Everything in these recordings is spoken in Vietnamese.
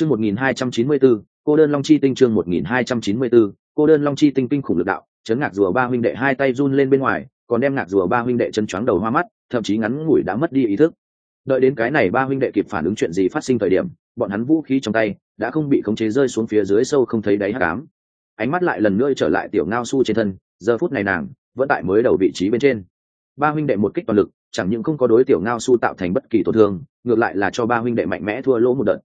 chương một nghìn hai trăm chín mươi bốn, cô đơn long chi tinh chương một nghìn hai trăm chín mươi bốn, cô đơn long chi tinh kinh khủng lực đạo, chấn ngạc rùa ba huynh đệ hai tay run lên bên ngoài, còn đem ngạc rùa ba huynh đệ chân choáng đầu hoa mắt, thậm chí ngắn ngủi đã mất đi ý thức. Đợi đến cái này ba huynh đệ kịp phản ứng chuyện gì phát sinh thời điểm, bọn hắn vũ khí trong tay đã không bị khống chế rơi xuống phía dưới sâu không thấy đáy hát cám ánh mắt lại lần nữa trở lại tiểu ngao su trên thân, giờ phút này nàng vẫn tại mới đầu vị trí bên trên. Ba huynh đệ một kích toàn lực, chẳng những không có đối tiểu ngao su tạo thành bất kỳ tổn thương, ngược lại là cho ba huynh đệ mạnh mẽ thua lỗ một đợt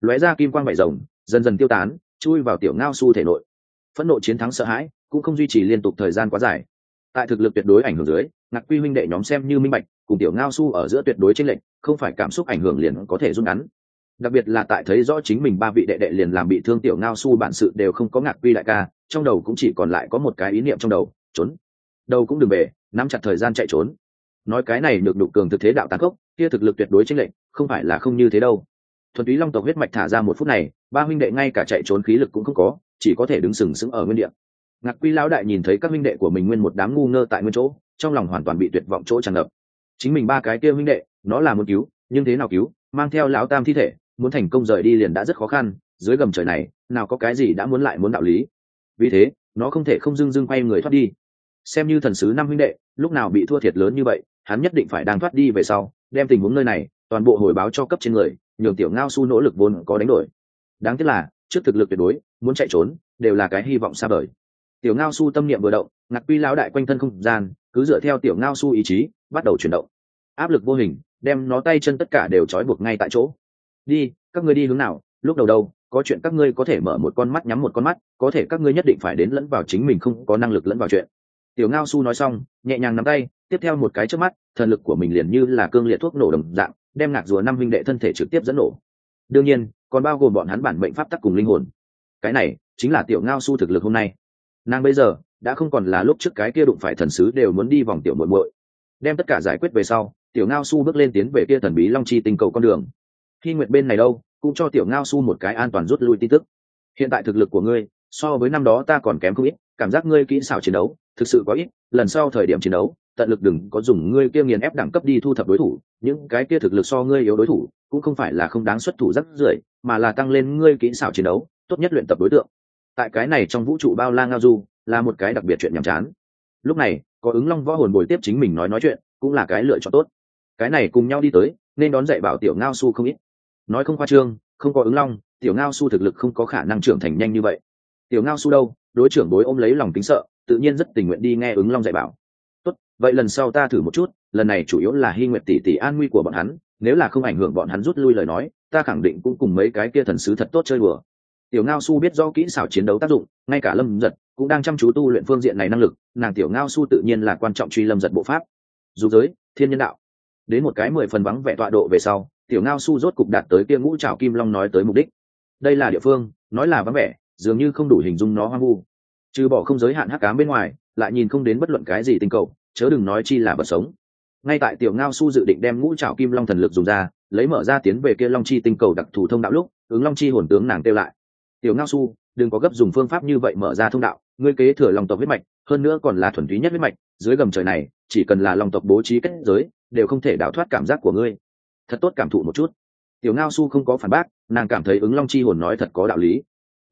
lóe ra kim quang vải rồng, dần dần tiêu tán, chui vào tiểu ngao su thể nội. Phẫn nộ chiến thắng sợ hãi cũng không duy trì liên tục thời gian quá dài. Tại thực lực tuyệt đối ảnh hưởng dưới, ngạc quy huynh đệ nhóm xem như minh bạch, cùng tiểu ngao su ở giữa tuyệt đối tranh lệch, không phải cảm xúc ảnh hưởng liền có thể rút ngắn. Đặc biệt là tại thấy rõ chính mình ba vị đệ đệ liền làm bị thương tiểu ngao su bản sự đều không có ngạc quy đại ca, trong đầu cũng chỉ còn lại có một cái ý niệm trong đầu, trốn. Đầu cũng đừng về nắm chặt thời gian chạy trốn. Nói cái này được đục cường thực thế đạo tàn khốc, kia thực lực tuyệt đối tranh lệch, không phải là không như thế đâu thuần túy long tộc huyết mạch thả ra một phút này, ba huynh đệ ngay cả chạy trốn khí lực cũng không có, chỉ có thể đứng sừng sững ở nguyên địa. Ngạc quy lão đại nhìn thấy các huynh đệ của mình nguyên một đám ngu ngơ tại nguyên chỗ, trong lòng hoàn toàn bị tuyệt vọng chỗ tràn ngập. Chính mình ba cái kia huynh đệ, nó là muốn cứu, nhưng thế nào cứu, mang theo lão tam thi thể, muốn thành công rời đi liền đã rất khó khăn, dưới gầm trời này, nào có cái gì đã muốn lại muốn đạo lý. Vì thế, nó không thể không dưng dưng quay người thoát đi. Xem như thần sứ năm huynh đệ, lúc nào bị thua thiệt lớn như vậy, hắn nhất định phải đang thoát đi về sau, đem tình huống nơi này, toàn bộ hồi báo cho cấp trên người nhường tiểu ngao su nỗ lực vốn có đánh đổi. Đáng tiếc là, trước thực lực tuyệt đối, muốn chạy trốn, đều là cái hy vọng xa vời. Tiểu ngao su tâm niệm vừa động, ngạc quy lão đại quanh thân không gian, cứ dựa theo tiểu ngao su ý chí, bắt đầu chuyển động. Áp lực vô hình, đem nó tay chân tất cả đều trói buộc ngay tại chỗ. Đi, các ngươi đi hướng nào, lúc đầu đâu, có chuyện các ngươi có thể mở một con mắt nhắm một con mắt, có thể các ngươi nhất định phải đến lẫn vào chính mình không có năng lực lẫn vào chuyện. Tiểu ngao su nói xong, nhẹ nhàng nắm tay, tiếp theo một cái trước mắt, thần lực của mình liền như là cương liệt thuốc nổ đồng dạng đem ngạc rùa năm huynh đệ thân thể trực tiếp dẫn nổ. Đương nhiên, còn bao gồm bọn hắn bản mệnh pháp tắc cùng linh hồn. Cái này chính là tiểu ngao su thực lực hôm nay. Nàng bây giờ đã không còn là lúc trước cái kia đụng phải thần sứ đều muốn đi vòng tiểu muội muội. Đem tất cả giải quyết về sau, tiểu ngao su bước lên tiến về kia thần bí long chi tinh cầu con đường. Khi nguyện bên này đâu, cũng cho tiểu ngao su một cái an toàn rút lui tin tức. Hiện tại thực lực của ngươi, so với năm đó ta còn kém không ít, cảm giác ngươi kỹ xảo chiến đấu, thực sự có ít, lần sau thời điểm chiến đấu tận lực đừng có dùng ngươi kia nghiền ép đẳng cấp đi thu thập đối thủ, những cái kia thực lực so ngươi yếu đối thủ, cũng không phải là không đáng xuất thủ rất rưởi mà là tăng lên ngươi kỹ xảo chiến đấu, tốt nhất luyện tập đối tượng. Tại cái này trong vũ trụ bao la ngao du, là một cái đặc biệt chuyện nhàm chán. Lúc này, có ứng long võ hồn bồi tiếp chính mình nói nói chuyện, cũng là cái lựa chọn tốt. Cái này cùng nhau đi tới, nên đón dạy bảo tiểu ngao su không ít. Nói không khoa trương, không có ứng long, tiểu ngao su thực lực không có khả năng trưởng thành nhanh như vậy. Tiểu ngao su đâu? Đối trưởng bối ôm lấy lòng kính sợ, tự nhiên rất tình nguyện đi nghe ứng long dạy bảo vậy lần sau ta thử một chút, lần này chủ yếu là hy nguyện tỷ tỷ an nguy của bọn hắn, nếu là không ảnh hưởng bọn hắn rút lui lời nói, ta khẳng định cũng cùng mấy cái kia thần sứ thật tốt chơi bừa tiểu ngao su biết do kỹ xảo chiến đấu tác dụng, ngay cả lâm giật cũng đang chăm chú tu luyện phương diện này năng lực, nàng tiểu ngao su tự nhiên là quan trọng truy lâm giật bộ pháp. Dù giới, thiên nhân đạo. Đến một cái mười phần vắng vẻ tọa độ về sau, tiểu ngao su rốt cục đạt tới kia ngũ trào kim long nói tới mục đích. Đây là địa phương, nói là vắng vẻ, dường như không đủ hình dung nó hoang vu. Trừ bỏ không giới hạn hắc cám bên ngoài, lại nhìn không đến bất luận cái gì tình cầu chớ đừng nói chi là vật sống. Ngay tại tiểu ngao su dự định đem ngũ trào kim long thần lực dùng ra, lấy mở ra tiến về kia long chi tinh cầu đặc thù thông đạo lúc, ứng long chi hồn tướng nàng kêu lại. Tiểu ngao su, đừng có gấp dùng phương pháp như vậy mở ra thông đạo, ngươi kế thừa lòng tộc huyết mạch, hơn nữa còn là thuần túy nhất huyết mạch, dưới gầm trời này, chỉ cần là lòng tộc bố trí kết giới, đều không thể đảo thoát cảm giác của ngươi. Thật tốt cảm thụ một chút. Tiểu ngao su không có phản bác, nàng cảm thấy ứng long chi hồn nói thật có đạo lý.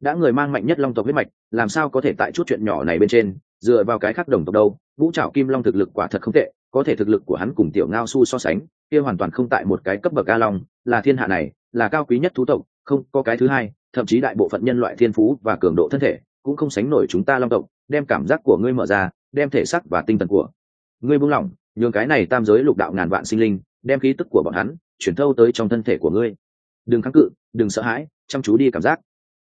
Đã người mang mạnh nhất long tộc huyết mạch, làm sao có thể tại chút chuyện nhỏ này bên trên, dựa vào cái khác đồng tộc đâu? Vũ trảo kim long thực lực quả thật không tệ, có thể thực lực của hắn cùng tiểu ngao su so sánh, kia hoàn toàn không tại một cái cấp bậc ca long, là thiên hạ này, là cao quý nhất thú tộc, không có cái thứ hai, thậm chí đại bộ phận nhân loại thiên phú và cường độ thân thể cũng không sánh nổi chúng ta long tộc, đem cảm giác của ngươi mở ra, đem thể sắc và tinh thần của ngươi buông lỏng, nhường cái này tam giới lục đạo ngàn vạn sinh linh, đem khí tức của bọn hắn chuyển thâu tới trong thân thể của ngươi. Đừng kháng cự, đừng sợ hãi, chăm chú đi cảm giác.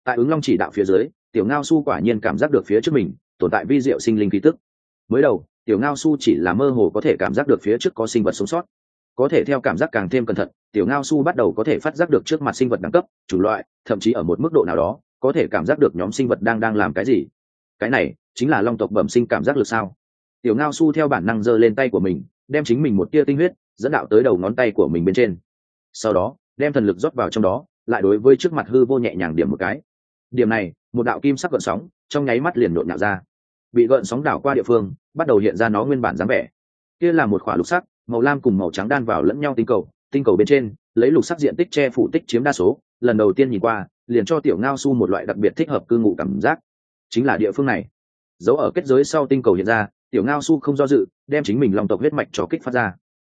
Tại ứng long chỉ đạo phía dưới, tiểu ngao su quả nhiên cảm giác được phía trước mình, tồn tại vi diệu sinh linh khí tức mới đầu, tiểu ngao su chỉ là mơ hồ có thể cảm giác được phía trước có sinh vật sống sót. Có thể theo cảm giác càng thêm cẩn thận, tiểu ngao su bắt đầu có thể phát giác được trước mặt sinh vật đẳng cấp, chủ loại, thậm chí ở một mức độ nào đó, có thể cảm giác được nhóm sinh vật đang đang làm cái gì. Cái này chính là long tộc bẩm sinh cảm giác lực sao? Tiểu ngao su theo bản năng giơ lên tay của mình, đem chính mình một tia tinh huyết, dẫn đạo tới đầu ngón tay của mình bên trên. Sau đó, đem thần lực rót vào trong đó, lại đối với trước mặt hư vô nhẹ nhàng điểm một cái. Điểm này, một đạo kim sắc gợn sóng, trong nháy mắt liền nộn nhạo ra bị gợn sóng đảo qua địa phương, bắt đầu hiện ra nó nguyên bản dáng vẻ. Kia là một khỏa lục sắc, màu lam cùng màu trắng đan vào lẫn nhau tinh cầu tinh cầu bên trên, lấy lục sắc diện tích che phủ tích chiếm đa số, lần đầu tiên nhìn qua, liền cho tiểu ngao su một loại đặc biệt thích hợp cư ngụ cảm giác. Chính là địa phương này. Dấu ở kết giới sau tinh cầu hiện ra, tiểu ngao su không do dự, đem chính mình lòng tộc huyết mạch cho kích phát ra.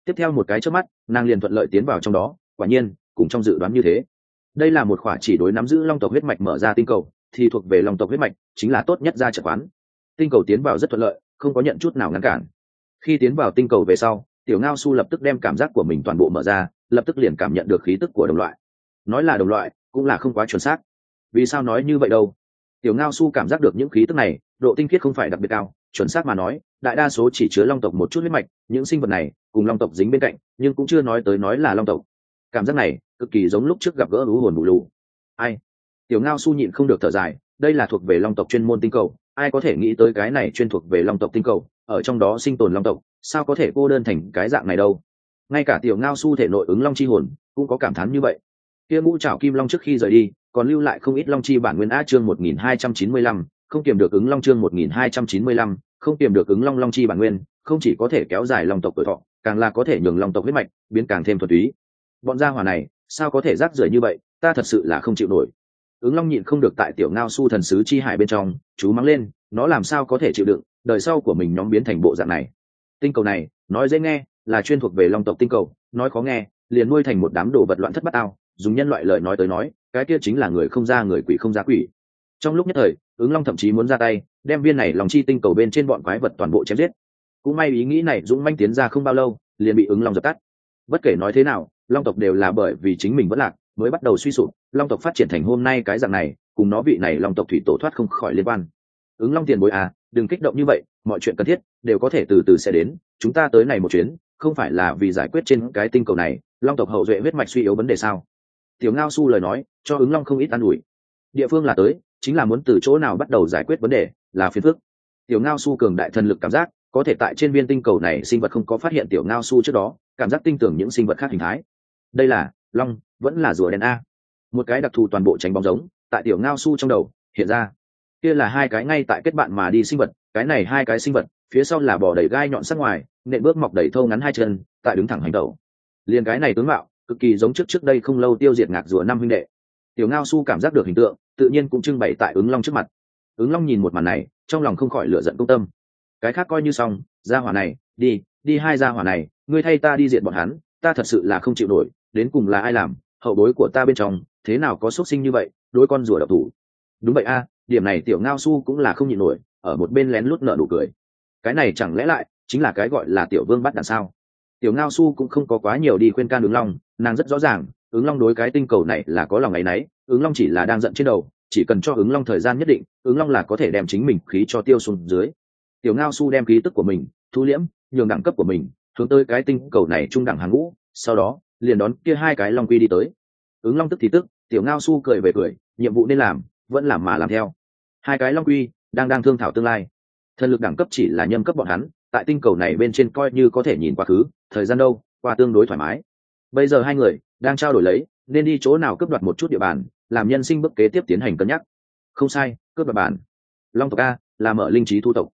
Tiếp theo một cái trước mắt, nàng liền thuận lợi tiến vào trong đó, quả nhiên, cùng trong dự đoán như thế. Đây là một khỏa chỉ đối nắm giữ long tộc huyết mạch mở ra tinh cầu, thì thuộc về long tộc huyết mạch, chính là tốt nhất ra trợ quán tinh cầu tiến vào rất thuận lợi, không có nhận chút nào ngăn cản. Khi tiến vào tinh cầu về sau, tiểu ngao su lập tức đem cảm giác của mình toàn bộ mở ra, lập tức liền cảm nhận được khí tức của đồng loại. Nói là đồng loại, cũng là không quá chuẩn xác. Vì sao nói như vậy đâu? Tiểu ngao su cảm giác được những khí tức này, độ tinh khiết không phải đặc biệt cao, chuẩn xác mà nói, đại đa số chỉ chứa long tộc một chút huyết mạch, những sinh vật này, cùng long tộc dính bên cạnh, nhưng cũng chưa nói tới nói là long tộc. Cảm giác này, cực kỳ giống lúc trước gặp gỡ lũ hồn bù lù ai? Tiểu ngao su nhịn không được thở dài, đây là thuộc về long tộc chuyên môn tinh cầu ai có thể nghĩ tới cái này chuyên thuộc về long tộc tinh cầu, ở trong đó sinh tồn long tộc, sao có thể cô đơn thành cái dạng này đâu? Ngay cả tiểu ngao su thể nội ứng long chi hồn, cũng có cảm thán như vậy. Kia ngũ trảo kim long trước khi rời đi, còn lưu lại không ít long chi bản nguyên á chương một nghìn hai trăm chín mươi lăm, không kiềm được ứng long chương một nghìn hai trăm chín mươi lăm, không kiềm được ứng long long chi bản nguyên, không chỉ có thể kéo dài long tộc tuổi thọ, càng là có thể nhường long tộc huyết mạch biến càng thêm thuật túy. Bọn gia hỏa này, sao có thể rác rưởi như vậy? Ta thật sự là không chịu nổi ứng long nhịn không được tại tiểu ngao su thần sứ chi hải bên trong, chú mắng lên, nó làm sao có thể chịu đựng, đời sau của mình nhóm biến thành bộ dạng này? Tinh cầu này, nói dễ nghe, là chuyên thuộc về long tộc tinh cầu, nói khó nghe, liền nuôi thành một đám đồ vật loạn thất bát ao, dùng nhân loại lời nói tới nói, cái kia chính là người không ra người quỷ không ra quỷ. Trong lúc nhất thời, ứng long thậm chí muốn ra tay, đem viên này lòng chi tinh cầu bên trên bọn quái vật toàn bộ chém giết. Cũng may ý nghĩ này dũng manh tiến ra không bao lâu, liền bị ứng long dập tắt. Bất kể nói thế nào, long tộc đều là bởi vì chính mình vẫn lạc mới bắt đầu suy sụp, long tộc phát triển thành hôm nay cái dạng này, cùng nó vị này long tộc thủy tổ thoát không khỏi liên quan. Ứng long tiền bối à đừng kích động như vậy, mọi chuyện cần thiết đều có thể từ từ sẽ đến, chúng ta tới này một chuyến, không phải là vì giải quyết trên cái tinh cầu này, long tộc hậu duệ huyết mạch suy yếu vấn đề sao? Tiểu ngao su lời nói, cho ứng long không ít an ủi. Địa phương là tới, chính là muốn từ chỗ nào bắt đầu giải quyết vấn đề, là phiền phức. Tiểu ngao su cường đại thần lực cảm giác, có thể tại trên viên tinh cầu này sinh vật không có phát hiện tiểu ngao su trước đó, cảm giác tin tưởng những sinh vật khác hình thái. Đây là long vẫn là rùa đen a. Một cái đặc thù toàn bộ tránh bóng giống, tại tiểu ngao su trong đầu, hiện ra. Kia là hai cái ngay tại kết bạn mà đi sinh vật, cái này hai cái sinh vật, phía sau là bò đầy gai nhọn sắc ngoài, nện bước mọc đầy thâu ngắn hai chân, tại đứng thẳng hành tẩu liền cái này tướng mạo, cực kỳ giống trước trước đây không lâu tiêu diệt ngạc rùa năm huynh đệ. Tiểu ngao su cảm giác được hình tượng, tự nhiên cũng trưng bày tại ứng long trước mặt. Ứng long nhìn một màn này, trong lòng không khỏi lựa giận công tâm. Cái khác coi như xong ra hỏa này, đi đi hai ra hỏa này, ngươi thay ta đi diện bọn hắn, ta thật sự là không chịu nổi, đến cùng là ai làm? Hậu bối của ta bên trong, thế nào có xuất sinh như vậy đôi con rùa độc thủ? Đúng vậy a, điểm này tiểu ngao su cũng là không nhịn nổi, ở một bên lén lút nở nụ cười. Cái này chẳng lẽ lại chính là cái gọi là tiểu vương bắt đằng sao? Tiểu ngao su cũng không có quá nhiều đi khuyên can ứng long, nàng rất rõ ràng, ứng long đối cái tinh cầu này là có lòng ấ y n ấ y ứng long chỉ là đang giận trên đầu, chỉ cần cho ứng long thời gian nhất định, ứng long là có thể đem chính mình khí cho tiêu xuống dưới. Tiểu ngao su đem khí tức của mình, thu liễm, nhường đẳng cấp của mình, hướng tới cái tinh cầu này trung đẳng hàng ngũ, sau đó liền đón kia hai cái long quy đi tới. Ứng long tức thì tức, tiểu ngao su cười về cười, nhiệm vụ nên làm, vẫn làm mà làm theo. Hai cái long quy đang đang thương thảo tương lai. Thần lực đẳng cấp chỉ là nhâm cấp bọn hắn, tại tinh cầu này bên trên coi như có thể nhìn quá khứ, thời gian đâu, qua tương đối thoải mái. Bây giờ hai người đang trao đổi lấy, nên đi chỗ nào cướp đoạt một chút địa bàn, làm nhân sinh bước kế tiếp tiến hành cân nhắc. Không sai, cướp đoạt bàn long tộc a, là mở linh trí thu tộc.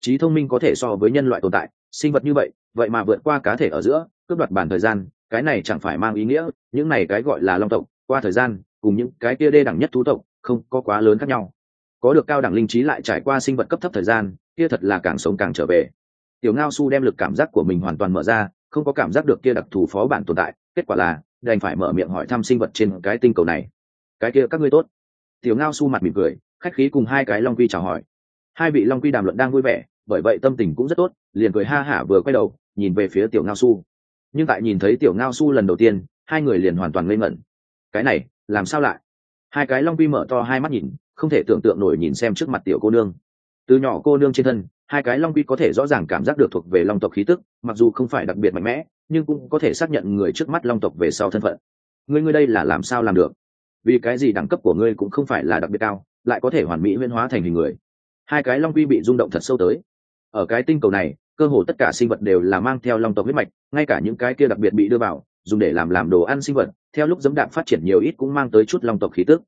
Trí thông minh có thể so với nhân loại tồn tại, sinh vật như vậy vậy mà vượt qua cá thể ở giữa, cướp đoạt bản thời gian cái này chẳng phải mang ý nghĩa, những này cái gọi là long tộc, qua thời gian, cùng những cái kia đê đẳng nhất thú tộc, không có quá lớn khác nhau. Có được cao đẳng linh trí lại trải qua sinh vật cấp thấp thời gian, kia thật là càng sống càng trở về. Tiểu ngao su đem lực cảm giác của mình hoàn toàn mở ra, không có cảm giác được kia đặc thù phó bản tồn tại, kết quả là, đành phải mở miệng hỏi thăm sinh vật trên cái tinh cầu này. Cái kia các ngươi tốt. Tiểu ngao su mặt mỉm cười, khách khí cùng hai cái long quy chào hỏi. Hai vị long quy đàm luận đang vui vẻ, bởi vậy tâm tình cũng rất tốt, liền cười ha hả vừa quay đầu, nhìn về phía tiểu ngao su nhưng tại nhìn thấy tiểu ngao su lần đầu tiên, hai người liền hoàn toàn ngây ngẩn. Cái này, làm sao lại? Hai cái long quy mở to hai mắt nhìn, không thể tưởng tượng nổi nhìn xem trước mặt tiểu cô nương. Từ nhỏ cô nương trên thân, hai cái long quy có thể rõ ràng cảm giác được thuộc về long tộc khí tức, mặc dù không phải đặc biệt mạnh mẽ, nhưng cũng có thể xác nhận người trước mắt long tộc về sau thân phận. Ngươi ngươi đây là làm sao làm được? Vì cái gì đẳng cấp của ngươi cũng không phải là đặc biệt cao, lại có thể hoàn mỹ huyên hóa thành hình người? Hai cái long quy bị rung động thật sâu tới. Ở cái tinh cầu này cơ hồ tất cả sinh vật đều là mang theo long tộc huyết mạch, ngay cả những cái kia đặc biệt bị đưa vào, dùng để làm làm đồ ăn sinh vật, theo lúc dẫm đạm phát triển nhiều ít cũng mang tới chút long tộc khí tức.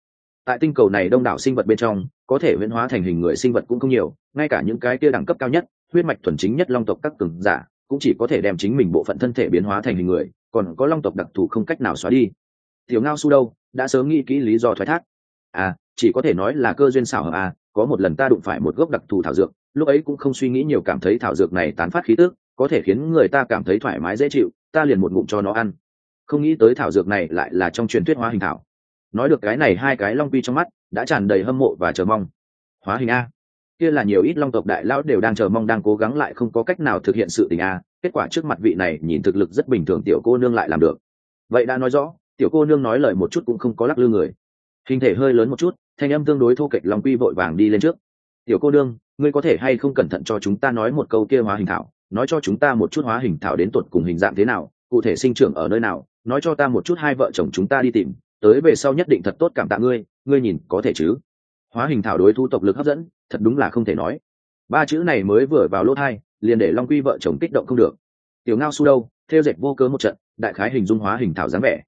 Tại tinh cầu này đông đảo sinh vật bên trong, có thể huyễn hóa thành hình người sinh vật cũng không nhiều, ngay cả những cái kia đẳng cấp cao nhất, huyết mạch thuần chính nhất long tộc các cường giả, cũng chỉ có thể đem chính mình bộ phận thân thể biến hóa thành hình người, còn có long tộc đặc thù không cách nào xóa đi. Tiểu ngao su đâu, đã sớm nghĩ kỹ lý do thoái thác. À chỉ có thể nói là cơ duyên xảo hợp à có một lần ta đụng phải một gốc đặc thù thảo dược lúc ấy cũng không suy nghĩ nhiều cảm thấy thảo dược này tán phát khí tức, có thể khiến người ta cảm thấy thoải mái dễ chịu, ta liền một ngụm cho nó ăn. Không nghĩ tới thảo dược này lại là trong truyền thuyết hóa hình thảo. Nói được cái này hai cái long quy trong mắt, đã tràn đầy hâm mộ và chờ mong. Hóa hình a. Kia là nhiều ít long tộc đại lão đều đang chờ mong đang cố gắng lại không có cách nào thực hiện sự tình a, kết quả trước mặt vị này nhìn thực lực rất bình thường tiểu cô nương lại làm được. Vậy đã nói rõ, tiểu cô nương nói lời một chút cũng không có lắc lư người. Hình thể hơi lớn một chút, thanh âm tương đối thô kệch long quy vội vàng đi lên trước. Tiểu cô nương ngươi có thể hay không cẩn thận cho chúng ta nói một câu kia hóa hình thảo, nói cho chúng ta một chút hóa hình thảo đến tột cùng hình dạng thế nào, cụ thể sinh trưởng ở nơi nào, nói cho ta một chút hai vợ chồng chúng ta đi tìm, tới về sau nhất định thật tốt cảm tạ ngươi ngươi nhìn có thể chứ? Hóa hình thảo đối thu tộc lực hấp dẫn, thật đúng là không thể nói. Ba chữ này mới vừa vào lỗ thai, liền để long quy vợ chồng kích động không được. Tiểu ngao su đâu, theo dệt vô cớ một trận, đại khái hình dung hóa hình thảo dáng vẻ.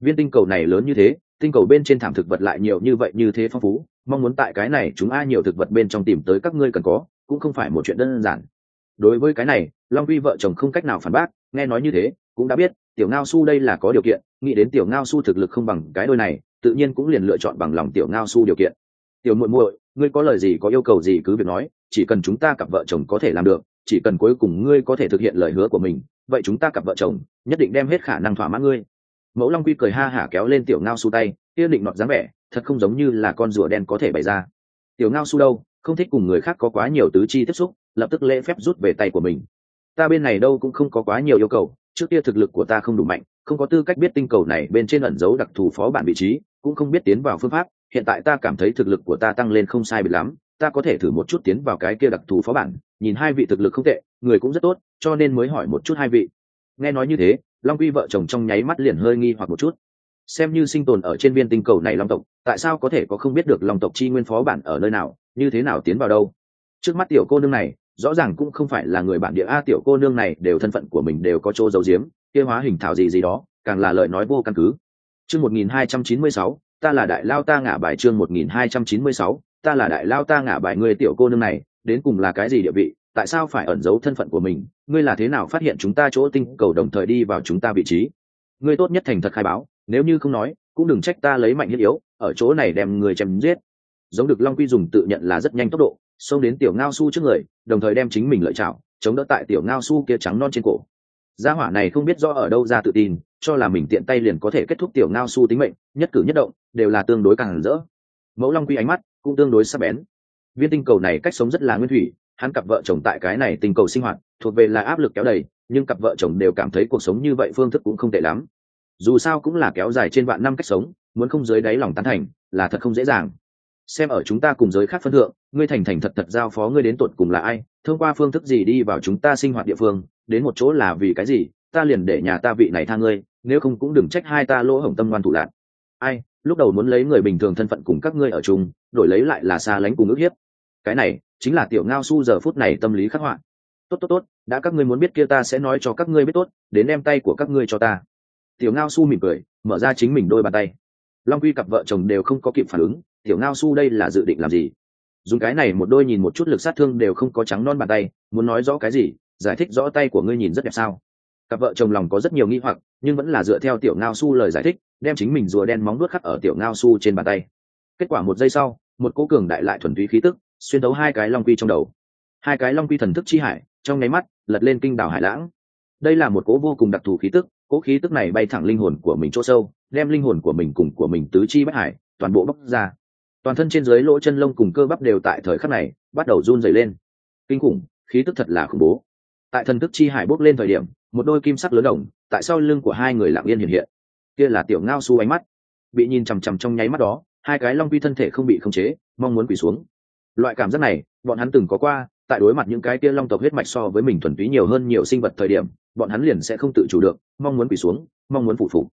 Viên tinh cầu này lớn như thế tinh cầu bên trên thảm thực vật lại nhiều như vậy như thế phong phú, mong muốn tại cái này chúng ai nhiều thực vật bên trong tìm tới các ngươi cần có, cũng không phải một chuyện đơn giản. Đối với cái này, long vi vợ chồng không cách nào phản bác, nghe nói như thế, cũng đã biết, tiểu ngao su đây là có điều kiện, nghĩ đến tiểu ngao su thực lực không bằng cái đôi này, tự nhiên cũng liền lựa chọn bằng lòng tiểu ngao su điều kiện. Tiểu muội muội, ngươi có lời gì có yêu cầu gì cứ việc nói, chỉ cần chúng ta cặp vợ chồng có thể làm được, chỉ cần cuối cùng ngươi có thể thực hiện lời hứa của mình, vậy chúng ta cặp vợ chồng nhất định đem hết khả năng thỏa mãn ngươi mẫu long quy cười ha hả kéo lên tiểu ngao su tay kia định nọt dáng vẻ, thật không giống như là con rùa đen có thể bày ra. Tiểu ngao su đâu, không thích cùng người khác có quá nhiều tứ chi tiếp xúc, lập tức lễ phép rút về tay của mình. Ta bên này đâu cũng không có quá nhiều yêu cầu, trước kia thực lực của ta không đủ mạnh, không có tư cách biết tinh cầu này bên trên ẩn dấu đặc thù phó bản vị trí, cũng không biết tiến vào phương pháp, hiện tại ta cảm thấy thực lực của ta tăng lên không sai biệt lắm, ta có thể thử một chút tiến vào cái kia đặc thù phó bản, nhìn hai vị thực lực không tệ, người cũng rất tốt, cho nên mới hỏi một chút hai vị. Nghe nói như thế long quy vợ chồng trong nháy mắt liền hơi nghi hoặc một chút. Xem như sinh tồn ở trên viên tinh cầu này long tộc, tại sao có thể có không biết được long tộc chi nguyên phó bản ở nơi nào, như thế nào tiến vào đâu? Trước mắt tiểu cô nương này, rõ ràng cũng không phải là người bản địa a, tiểu cô nương này đều thân phận của mình đều có chỗ giấu giếm, kia hóa hình thảo gì gì đó, càng là lời nói vô căn cứ. Chương một nghìn hai trăm chín mươi sáu, ta là đại lao ta ngả bài chương một nghìn hai trăm chín mươi sáu, ta là đại lao ta ngả bài người tiểu cô nương này, đến cùng là cái gì địa vị tại sao phải ẩn giấu thân phận của mình? Ngươi là thế nào phát hiện chúng ta chỗ tinh cầu đồng thời đi vào chúng ta vị trí? Ngươi tốt nhất thành thật khai báo, nếu như không nói, cũng đừng trách ta lấy mạnh thiết yếu, ở chỗ này đem người chém giết. Giống được long quy dùng tự nhận là rất nhanh tốc độ, xông đến tiểu ngao su trước người, đồng thời đem chính mình lợi chảo chống đỡ tại tiểu ngao su kia trắng non trên cổ. Gia hỏa này không biết rõ ở đâu ra tự tin, cho là mình tiện tay liền có thể kết thúc tiểu ngao su tính mệnh, nhất cử nhất động, đều là tương đối càng rỡ. Mẫu long quy ánh mắt cũng tương đối sắc bén. Viên tinh cầu này cách sống rất là nguyên thủy hắn cặp vợ chồng tại cái này tình cầu sinh hoạt, thuộc về là áp lực kéo đầy, nhưng cặp vợ chồng đều cảm thấy cuộc sống như vậy phương thức cũng không tệ lắm. Dù sao cũng là kéo dài trên vạn năm cách sống, muốn không dưới đáy lòng tán thành, là thật không dễ dàng. Xem ở chúng ta cùng giới khác phân thượng, ngươi thành thành thật thật giao phó ngươi đến tuột cùng là ai, thông qua phương thức gì đi vào chúng ta sinh hoạt địa phương, đến một chỗ là vì cái gì, ta liền để nhà ta vị này tha ngươi, nếu không cũng đừng trách hai ta lỗ hổng tâm ngoan thủ lạc ai, lúc đầu muốn lấy người bình thường thân phận cùng các ngươi ở chung, đổi lấy lại là xa lánh cùng ước hiếp. Cái này chính là tiểu ngao su giờ phút này tâm lý khắc họa. Tốt tốt tốt, đã các ngươi muốn biết kia ta sẽ nói cho các ngươi biết tốt, đến đem tay của các ngươi cho ta. Tiểu ngao su mỉm cười, mở ra chính mình đôi bàn tay. Long quy cặp vợ chồng đều không có kịp phản ứng, tiểu ngao su đây là dự định làm gì? Dùng cái này một đôi nhìn một chút lực sát thương đều không có trắng non bàn tay, muốn nói rõ cái gì, giải thích rõ tay của ngươi nhìn rất đẹp sao? Cặp vợ chồng lòng có rất nhiều nghi hoặc, nhưng vẫn là dựa theo tiểu ngao su lời giải thích, đem chính mình rùa đen móng nuốt khắc ở tiểu ngao su trên bàn tay. Kết quả một giây sau, một cố cường đại lại thuần túy khí tức xuyên thấu hai cái long quy trong đầu. Hai cái long quy thần thức chi hải, trong nháy mắt, lật lên kinh đảo hải lãng. Đây là một cố vô cùng đặc thù khí tức, cố khí tức này bay thẳng linh hồn của mình chỗ sâu, đem linh hồn của mình cùng của mình tứ chi bất hải, toàn bộ bóc ra. Toàn thân trên dưới lỗ chân lông cùng cơ bắp đều tại thời khắc này, bắt đầu run dày lên. Kinh khủng, khí tức thật là khủng bố. Tại thần thức chi hải bốc lên thời điểm, một đôi kim sắc lớn đồng, tại sau lưng của hai người lặng yên hiện hiện. Kia là tiểu ngao su ánh mắt. Bị nhìn chằm chằm trong nháy mắt đó, hai cái long quy thân thể không bị khống chế, mong muốn quỳ xuống loại cảm giác này, bọn hắn từng có qua, tại đối mặt những cái kia long tộc huyết mạch so với mình thuần túy nhiều hơn nhiều sinh vật thời điểm, bọn hắn liền sẽ không tự chủ được, mong muốn quỳ xuống, mong muốn phụ phục.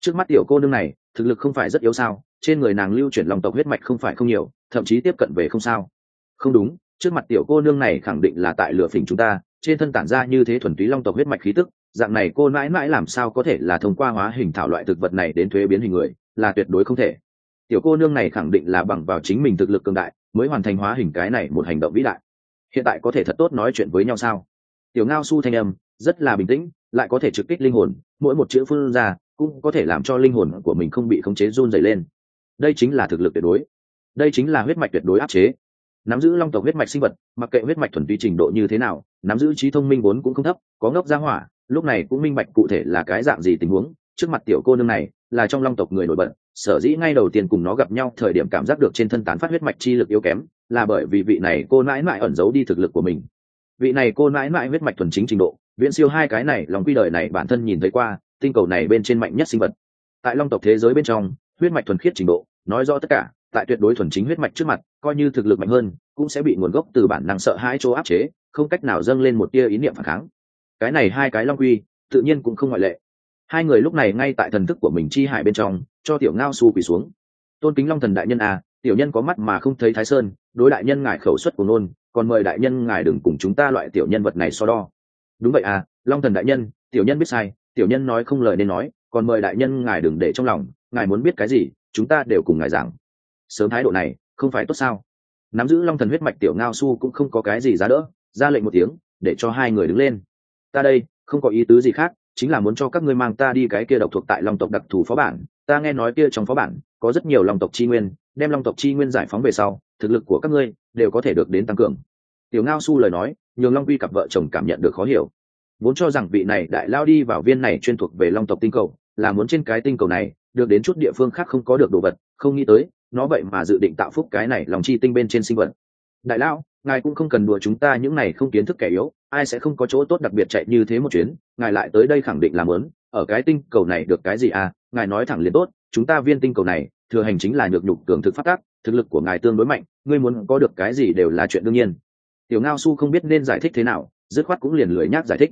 Trước mắt tiểu cô nương này, thực lực không phải rất yếu sao, trên người nàng lưu chuyển long tộc huyết mạch không phải không nhiều, thậm chí tiếp cận về không sao. Không đúng, trước mặt tiểu cô nương này khẳng định là tại lửa phỉnh chúng ta, trên thân tản ra như thế thuần túy long tộc huyết mạch khí tức, dạng này cô mãi mãi làm sao có thể là thông qua hóa hình thảo loại thực vật này đến thuế biến hình người, là tuyệt đối không thể. Tiểu cô nương này khẳng định là bằng vào chính mình thực lực cường đại mới hoàn thành hóa hình cái này một hành động vĩ đại. Hiện tại có thể thật tốt nói chuyện với nhau sao? Tiểu ngao su thanh âm rất là bình tĩnh, lại có thể trực kích linh hồn, mỗi một chữ phương ra cũng có thể làm cho linh hồn của mình không bị khống chế run dày lên. Đây chính là thực lực tuyệt đối. Đây chính là huyết mạch tuyệt đối áp chế. Nắm giữ long tộc huyết mạch sinh vật, mặc kệ huyết mạch thuần túy trình độ như thế nào, nắm giữ trí thông minh vốn cũng không thấp, có ngốc ra hỏa, lúc này cũng minh bạch cụ thể là cái dạng gì tình huống trước mặt tiểu cô nương này là trong long tộc người nổi bật, sở dĩ ngay đầu tiên cùng nó gặp nhau thời điểm cảm giác được trên thân tán phát huyết mạch chi lực yếu kém, là bởi vì vị này cô mãi mãi ẩn giấu đi thực lực của mình. Vị này cô mãi mãi huyết mạch thuần chính trình độ, viễn siêu hai cái này lòng quy đời này bản thân nhìn thấy qua, tinh cầu này bên trên mạnh nhất sinh vật. Tại long tộc thế giới bên trong, huyết mạch thuần khiết trình độ, nói rõ tất cả, tại tuyệt đối thuần chính huyết mạch trước mặt, coi như thực lực mạnh hơn, cũng sẽ bị nguồn gốc từ bản năng sợ hãi chỗ áp chế, không cách nào dâng lên một tia ý niệm phản kháng. Cái này hai cái long quy, tự nhiên cũng không ngoại lệ hai người lúc này ngay tại thần thức của mình chi hại bên trong, cho tiểu ngao su quỳ xuống. Tôn kính long thần đại nhân à tiểu nhân có mắt mà không thấy thái sơn, đối đại nhân ngài khẩu suất của nôn còn mời đại nhân ngài đừng cùng chúng ta loại tiểu nhân vật này so đo. Đúng vậy à long thần đại nhân, tiểu nhân biết sai, tiểu nhân nói không lời nên nói, còn mời đại nhân ngài đừng để trong lòng, ngài muốn biết cái gì, chúng ta đều cùng ngài giảng. Sớm thái độ này, không phải tốt sao? Nắm giữ long thần huyết mạch tiểu ngao su cũng không có cái gì giá đỡ, ra lệnh một tiếng, để cho hai người đứng lên. Ta đây, không có ý tứ gì khác chính là muốn cho các ngươi mang ta đi cái kia độc thuộc tại long tộc đặc thù phó bản. Ta nghe nói kia trong phó bản có rất nhiều long tộc chi nguyên, đem long tộc chi nguyên giải phóng về sau, thực lực của các ngươi đều có thể được đến tăng cường. Tiểu ngao su lời nói, nhường long quy cặp vợ chồng cảm nhận được khó hiểu. Vốn cho rằng vị này đại lao đi vào viên này chuyên thuộc về long tộc tinh cầu, là muốn trên cái tinh cầu này được đến chút địa phương khác không có được đồ vật, không nghĩ tới, nó vậy mà dự định tạo phúc cái này lòng chi tinh bên trên sinh vật. Đại lao ngài cũng không cần đùa chúng ta những này không kiến thức kẻ yếu, ai sẽ không có chỗ tốt đặc biệt chạy như thế một chuyến, ngài lại tới đây khẳng định làm lớn ở cái tinh cầu này được cái gì à ngài nói thẳng liền tốt, chúng ta viên tinh cầu này, thừa hành chính là nhược nhục cường thực phát tác thực lực của ngài tương đối mạnh, ngươi muốn có được cái gì đều là chuyện đương nhiên. Tiểu ngao su không biết nên giải thích thế nào, dứt khoát cũng liền lười nhác giải thích.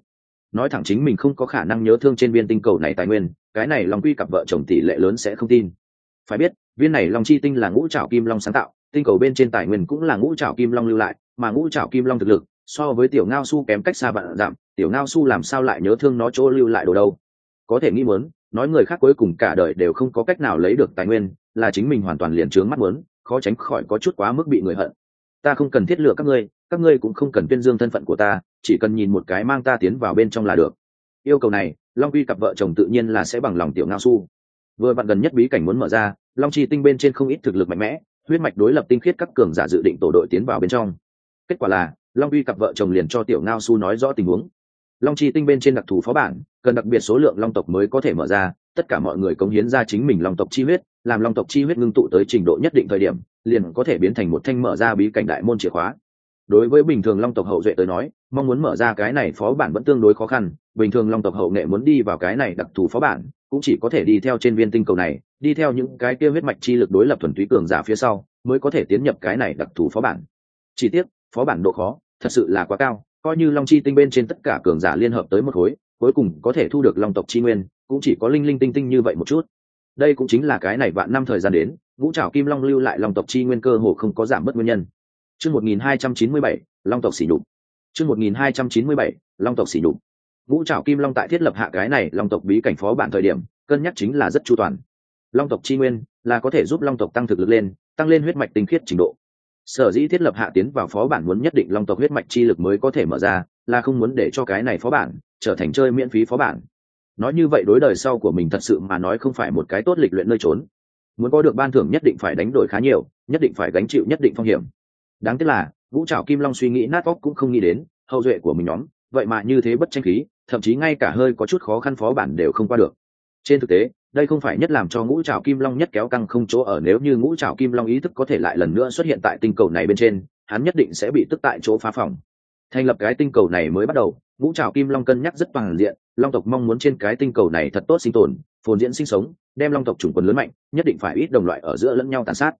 Nói thẳng chính mình không có khả năng nhớ thương trên viên tinh cầu này tài nguyên, cái này long quy cặp vợ chồng tỷ lệ lớn sẽ không tin. Phải biết, viên này long chi tinh là ngũ trảo kim long sáng tạo tinh cầu bên trên tài nguyên cũng là ngũ trảo kim long lưu lại, mà ngũ trảo kim long thực lực, so với tiểu ngao su kém cách xa bạn giảm, tiểu ngao su làm sao lại nhớ thương nó chỗ lưu lại đồ đâu? Có thể nghĩ muốn, nói người khác cuối cùng cả đời đều không có cách nào lấy được tài nguyên, là chính mình hoàn toàn liền trướng mắt muốn, khó tránh khỏi có chút quá mức bị người hận. Ta không cần thiết lựa các ngươi các ngươi cũng không cần tuyên dương thân phận của ta, chỉ cần nhìn một cái mang ta tiến vào bên trong là được. Yêu cầu này, long quy cặp vợ chồng tự nhiên là sẽ bằng lòng tiểu ngao su. Vừa vặn gần nhất bí cảnh muốn mở ra, long chi tinh bên trên không ít thực lực mạnh mẽ huyết mạch đối lập tinh khiết các cường giả dự định tổ đội tiến vào bên trong. Kết quả là, long uy cặp vợ chồng liền cho tiểu ngao su nói rõ tình huống. Long chi tinh bên trên đặc thù phó bản, cần đặc biệt số lượng long tộc mới có thể mở ra, tất cả mọi người cống hiến ra chính mình long tộc chi huyết, làm long tộc chi huyết ngưng tụ tới trình độ nhất định thời điểm, liền có thể biến thành một thanh mở ra bí cảnh đại môn chìa khóa. Đối với bình thường long tộc hậu duệ tới nói, mong muốn mở ra cái này phó bản vẫn tương đối khó khăn, bình thường long tộc hậu nghệ muốn đi vào cái này đặc thù phó bản cũng chỉ có thể đi theo trên viên tinh cầu này, đi theo những cái kia huyết mạch chi lực đối lập thuần túy cường giả phía sau, mới có thể tiến nhập cái này đặc thù phó bản. Chi tiết phó bản độ khó, thật sự là quá cao, coi như long chi tinh bên trên tất cả cường giả liên hợp tới một khối, cuối cùng có thể thu được long tộc chi nguyên, cũng chỉ có linh linh tinh tinh như vậy một chút. Đây cũng chính là cái này vạn năm thời gian đến vũ trảo kim long lưu lại long tộc chi nguyên cơ hồ không có giảm mất nguyên nhân. Chương một nghìn hai trăm chín mươi bảy, long tộc xỉ nhục. Chương một nghìn hai trăm chín mươi bảy, long tộc xỉ nhục vũ trảo kim long tại thiết lập hạ cái này long tộc bí cảnh phó bản thời điểm, cân nhắc chính là rất chu toàn. Long tộc chi nguyên là có thể giúp long tộc tăng thực lực lên, tăng lên huyết mạch tinh khiết trình độ. Sở dĩ thiết lập hạ tiến vào phó bản muốn nhất định long tộc huyết mạch chi lực mới có thể mở ra, là không muốn để cho cái này phó bản trở thành chơi miễn phí phó bản. Nói như vậy đối đời sau của mình thật sự mà nói không phải một cái tốt lịch luyện nơi trốn. Muốn có được ban thưởng nhất định phải đánh đổi khá nhiều, nhất định phải gánh chịu nhất định phong hiểm. Đáng tiếc là, vũ trào kim long suy nghĩ nát óc cũng không nghĩ đến, hậu duệ của mình nhóm, vậy mà như thế bất tranh khí thậm chí ngay cả hơi có chút khó khăn phó bản đều không qua được. Trên thực tế, đây không phải nhất làm cho ngũ trào kim long nhất kéo căng không chỗ ở, nếu như ngũ trào kim long ý thức có thể lại lần nữa xuất hiện tại tinh cầu này bên trên, hắn nhất định sẽ bị tức tại chỗ phá phòng. Thành lập cái tinh cầu này mới bắt đầu, ngũ trào kim long cân nhắc rất toàn diện, long tộc mong muốn trên cái tinh cầu này thật tốt sinh tồn, phồn diễn sinh sống, đem long tộc chủng quần lớn mạnh, nhất định phải ít đồng loại ở giữa lẫn nhau tàn sát.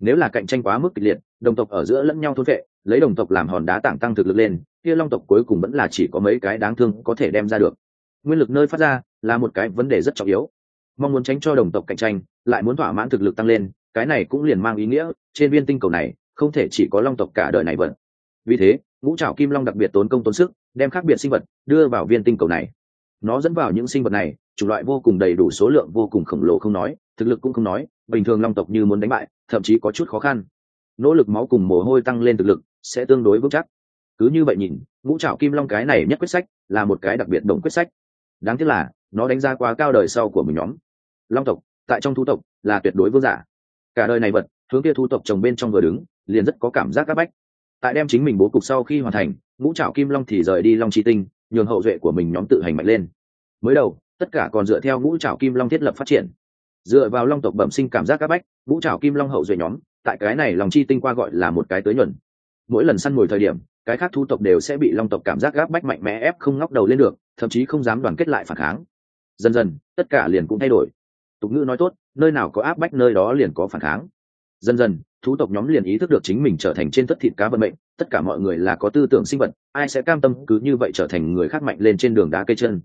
Nếu là cạnh tranh quá mức kịch liệt, đồng tộc ở giữa lẫn nhau thôn vệ lấy đồng tộc làm hòn đá tảng tăng thực lực lên kia long tộc cuối cùng vẫn là chỉ có mấy cái đáng thương có thể đem ra được. Nguyên lực nơi phát ra là một cái vấn đề rất trọng yếu. Mong muốn tránh cho đồng tộc cạnh tranh, lại muốn thỏa mãn thực lực tăng lên, cái này cũng liền mang ý nghĩa, trên viên tinh cầu này, không thể chỉ có long tộc cả đời này vận. Vì thế, ngũ trảo kim long đặc biệt tốn công tốn sức, đem khác biệt sinh vật đưa vào viên tinh cầu này. Nó dẫn vào những sinh vật này, chủng loại vô cùng đầy đủ số lượng vô cùng khổng lồ không nói, thực lực cũng không nói, bình thường long tộc như muốn đánh bại, thậm chí có chút khó khăn. Nỗ lực máu cùng mồ hôi tăng lên thực lực sẽ tương đối vững chắc cứ như vậy nhìn, ngũ trảo kim long cái này nhất quyết sách là một cái đặc biệt đồng quyết sách. Đáng tiếc là, nó đánh giá quá cao đời sau của mình nhóm. Long tộc, tại trong thu tộc, là tuyệt đối vương giả. Cả đời này vật, hướng kia thu tộc chồng bên trong vừa đứng, liền rất có cảm giác áp bách. Tại đem chính mình bố cục sau khi hoàn thành, ngũ trảo kim long thì rời đi long chi tinh, nhường hậu duệ của mình nhóm tự hành mạnh lên. Mới đầu, tất cả còn dựa theo ngũ trảo kim long thiết lập phát triển. Dựa vào long tộc bẩm sinh cảm giác áp bách, ngũ trảo kim long hậu duệ nhóm, tại cái này lòng chi tinh qua gọi là một cái tới nhuần mỗi lần săn mồi thời điểm cái khác thu tộc đều sẽ bị long tộc cảm giác gáp bách mạnh mẽ ép không ngóc đầu lên được, thậm chí không dám đoàn kết lại phản kháng. Dần dần, tất cả liền cũng thay đổi. Tục ngữ nói tốt, nơi nào có áp bách nơi đó liền có phản kháng. Dần dần thú tộc nhóm liền ý thức được chính mình trở thành trên tất thịt cá vận mệnh, tất cả mọi người là có tư tưởng sinh vật, ai sẽ cam tâm cứ như vậy trở thành người khác mạnh lên trên đường đá cây chân.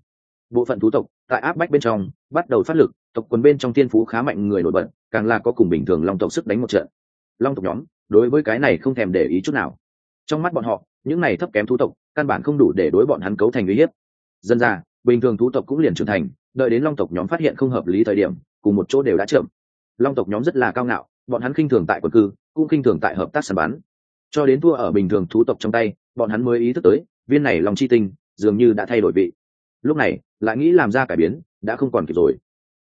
Bộ phận thú tộc, tại áp bách bên trong, bắt đầu phát lực, tộc quần bên trong thiên phú khá mạnh người nổi bật, càng là có cùng bình thường long tộc sức đánh một trận. Long tộc nhóm, đối với cái này không thèm để ý chút nào trong mắt bọn họ, những này thấp kém thú tộc, căn bản không đủ để đối bọn hắn cấu thành uy hiếp. Dân ra, bình thường thú tộc cũng liền trưởng thành, đợi đến long tộc nhóm phát hiện không hợp lý thời điểm, cùng một chỗ đều đã chậm long tộc nhóm rất là cao ngạo, bọn hắn khinh thường tại quần cư, cũng khinh thường tại hợp tác săn bắn. Cho đến thua ở bình thường thú tộc trong tay, bọn hắn mới ý thức tới, viên này lòng chi tinh, dường như đã thay đổi vị. Lúc này, lại nghĩ làm ra cải biến, đã không còn kịp rồi.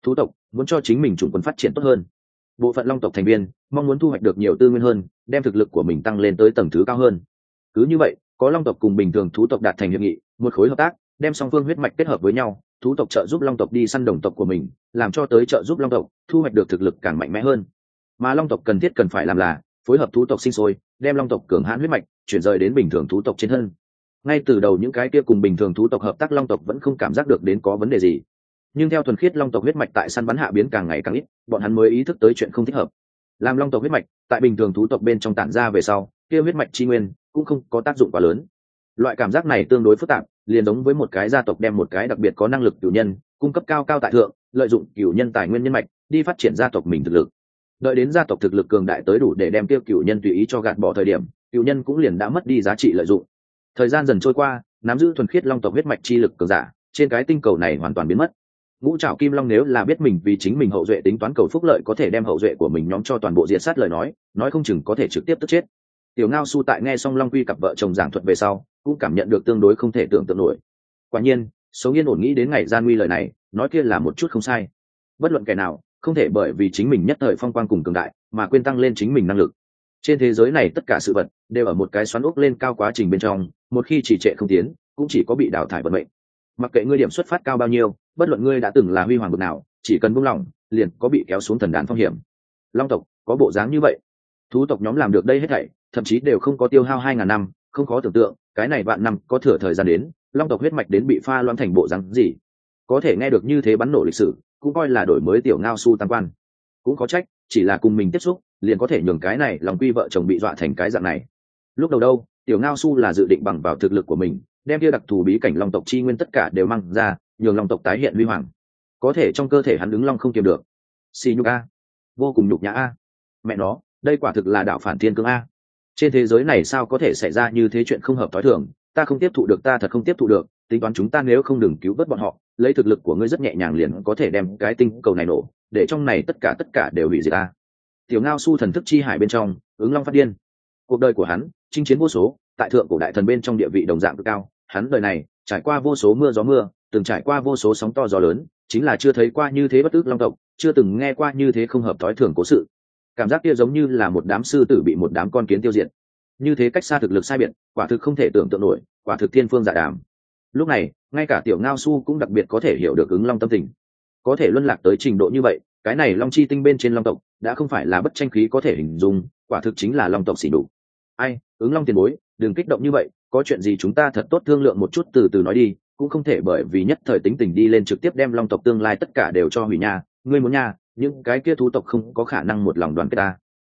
Thú tộc, muốn cho chính mình chủng quân phát triển tốt hơn. Bộ phận long tộc thành viên, mong muốn thu hoạch được nhiều tư nguyên hơn, đem thực lực của mình tăng lên tới tầng thứ cao hơn cứ như vậy, có long tộc cùng bình thường thú tộc đạt thành hiệp nghị, một khối hợp tác, đem song phương huyết mạch kết hợp với nhau, thú tộc trợ giúp long tộc đi săn đồng tộc của mình, làm cho tới trợ giúp long tộc, thu hoạch được thực lực càng mạnh mẽ hơn. Mà long tộc cần thiết cần phải làm là, phối hợp thú tộc sinh sôi, đem long tộc cường hãn huyết mạch, chuyển rời đến bình thường thú tộc trên thân. Ngay từ đầu những cái kia cùng bình thường thú tộc hợp tác, long tộc vẫn không cảm giác được đến có vấn đề gì. Nhưng theo thuần khiết long tộc huyết mạch tại săn bắn hạ biến càng ngày càng ít, bọn hắn mới ý thức tới chuyện không thích hợp. Làm long tộc huyết mạch, tại bình thường thú tộc bên trong tản ra về sau, kia huyết mạch chi nguyên cũng không có tác dụng quá lớn. Loại cảm giác này tương đối phức tạp, liền giống với một cái gia tộc đem một cái đặc biệt có năng lực cửu nhân, cung cấp cao cao tại thượng, lợi dụng cửu nhân tài nguyên nhân mạch, đi phát triển gia tộc mình thực lực. Đợi đến gia tộc thực lực cường đại tới đủ để đem tiêu cửu nhân tùy ý cho gạt bỏ thời điểm, cửu nhân cũng liền đã mất đi giá trị lợi dụng. Thời gian dần trôi qua, nắm giữ thuần khiết long tộc huyết mạch chi lực cường giả, trên cái tinh cầu này hoàn toàn biến mất. Ngũ trảo kim long nếu là biết mình vì chính mình hậu duệ tính toán cầu phúc lợi có thể đem hậu duệ của mình nhóm cho toàn bộ diện sát lời nói nói không chừng có thể trực tiếp tức chết tiểu ngao su tại nghe xong long quy cặp vợ chồng giảng thuật về sau, cũng cảm nhận được tương đối không thể tưởng tượng nổi. Quả nhiên sống yên ổn nghĩ đến ngày gian nguy lời này, nói kia là một chút không sai. Bất luận kẻ nào, không thể bởi vì chính mình nhất thời phong quang cùng cường đại, mà quên tăng lên chính mình năng lực. Trên thế giới này tất cả sự vật, đều ở một cái xoắn ốc lên cao quá trình bên trong, một khi chỉ trệ không tiến, cũng chỉ có bị đào thải vận mệnh. Mặc kệ ngươi điểm xuất phát cao bao nhiêu, bất luận ngươi đã từng là huy hoàng bực nào, chỉ cần buông lỏng, liền có bị kéo xuống thần đàn phong hiểm. Long tộc, có bộ dáng như vậy. Thú tộc nhóm làm được đây hết thảy thậm chí đều không có tiêu hao hai ngàn năm, không khó tưởng tượng, cái này vạn năm có thừa thời gian đến, long tộc huyết mạch đến bị pha loãng thành bộ dạng gì. Có thể nghe được như thế bắn nổ lịch sử, cũng coi là đổi mới tiểu ngao su tam quan. Cũng có trách, chỉ là cùng mình tiếp xúc, liền có thể nhường cái này lòng quy vợ chồng bị dọa thành cái dạng này. Lúc đầu đâu, tiểu ngao su là dự định bằng vào thực lực của mình, đem kia đặc thù bí cảnh long tộc chi nguyên tất cả đều mang ra, nhường long tộc tái hiện huy hoàng. Có thể trong cơ thể hắn đứng long không kiềm được. Xì nhục a. Vô cùng nhục nhã a. Mẹ nó, đây quả thực là đạo phản thiên cương a trên thế giới này sao có thể xảy ra như thế chuyện không hợp t h ó i thường? Ta không tiếp thụ được, ta thật không tiếp thụ được. Tính toán chúng ta nếu không đừng cứu vớt bọn họ, lấy thực lực của ngươi rất nhẹ nhàng liền có thể đem cái tinh cầu này nổ, để trong này tất cả tất cả đều hủy diệt ta. Tiểu ngao su thần thức chi hải bên trong, ứng long phát điên. Cuộc đời của hắn, chinh chiến vô số, tại thượng cổ đại thần bên trong địa vị đồng dạng cực cao. Hắn đời này, trải qua vô số mưa gió mưa, từng trải qua vô số sóng to gió lớn, chính là chưa thấy qua như thế bất ước long tộc, chưa từng nghe qua như thế không hợp thói thường cố sự cảm giác kia giống như là một đám sư tử bị một đám con kiến tiêu diệt. Như thế cách xa thực lực sai biệt, quả thực không thể tưởng tượng nổi, quả thực thiên phương giả đàm. Lúc này, ngay cả tiểu ngao su cũng đặc biệt có thể hiểu được ứng long tâm tình. Có thể luân lạc tới trình độ như vậy, cái này long chi tinh bên trên long tộc, đã không phải là bất tranh khí có thể hình dung, quả thực chính là long tộc xỉ đủ ai, ứng long tiền bối, đừng kích động như vậy, có chuyện gì chúng ta thật tốt thương lượng một chút từ từ nói đi, cũng không thể bởi vì nhất thời tính tình đi lên trực tiếp đem long tộc tương lai tất cả đều cho hủy nhà. Ngươi muốn nhà những cái kia thú tộc không có khả năng một lòng đoàn kết ta.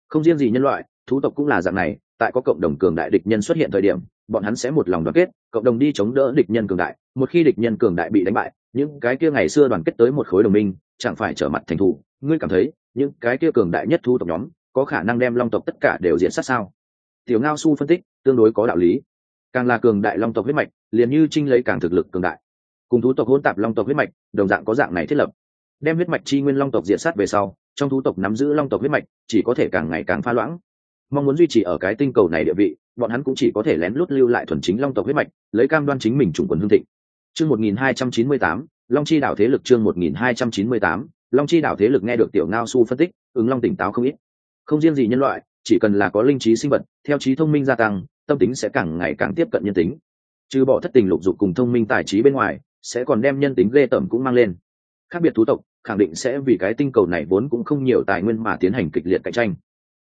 Không riêng gì nhân loại, thú tộc cũng là dạng này, tại có cộng đồng cường đại địch nhân xuất hiện thời điểm, bọn hắn sẽ một lòng đoàn kết, cộng đồng đi chống đỡ địch nhân cường đại, một khi địch nhân cường đại bị đánh bại, những cái kia ngày xưa đoàn kết tới một khối đồng minh, chẳng phải trở mặt thành thủ ngươi cảm thấy, những cái kia cường đại nhất thu tộc nhóm, có khả năng đem long tộc tất cả đều diện sát sao? Tiểu ngao su phân tích, tương đối có đạo lý. Càng là cường đại long tộc huyết mạch, liền như trinh lấy càng thực lực cường đại. Cùng thú tộc hỗn tạp long tộc huyết mạch, đồng dạng có dạng này thiết lập đem huyết mạch chi nguyên long tộc diệt sát về sau, trong thú tộc nắm giữ long tộc huyết mạch, chỉ có thể càng ngày càng pha loãng. Mong muốn duy trì ở cái tinh cầu này địa vị, bọn hắn cũng chỉ có thể lén lút lưu lại thuần chính long tộc huyết mạch, lấy cam đoan chính mình chủng quần hương thịnh. Chương một nghìn hai trăm chín mươi tám, long chi đảo thế lực chương một nghìn hai trăm chín mươi tám, long chi đảo thế lực nghe được tiểu ngao su phân tích, ứng long tỉnh táo không ít. Không riêng gì nhân loại, chỉ cần là có linh trí sinh vật, theo trí thông minh gia tăng, tâm tính sẽ càng ngày càng tiếp cận nhân tính. Trừ bỏ thất tình lục dục cùng thông minh tài trí bên ngoài, sẽ còn đem nhân tính ghê tởm cũng mang lên. Khác biệt thú tộc khẳng định sẽ vì cái tinh cầu này vốn cũng không nhiều tài nguyên mà tiến hành kịch liệt cạnh tranh.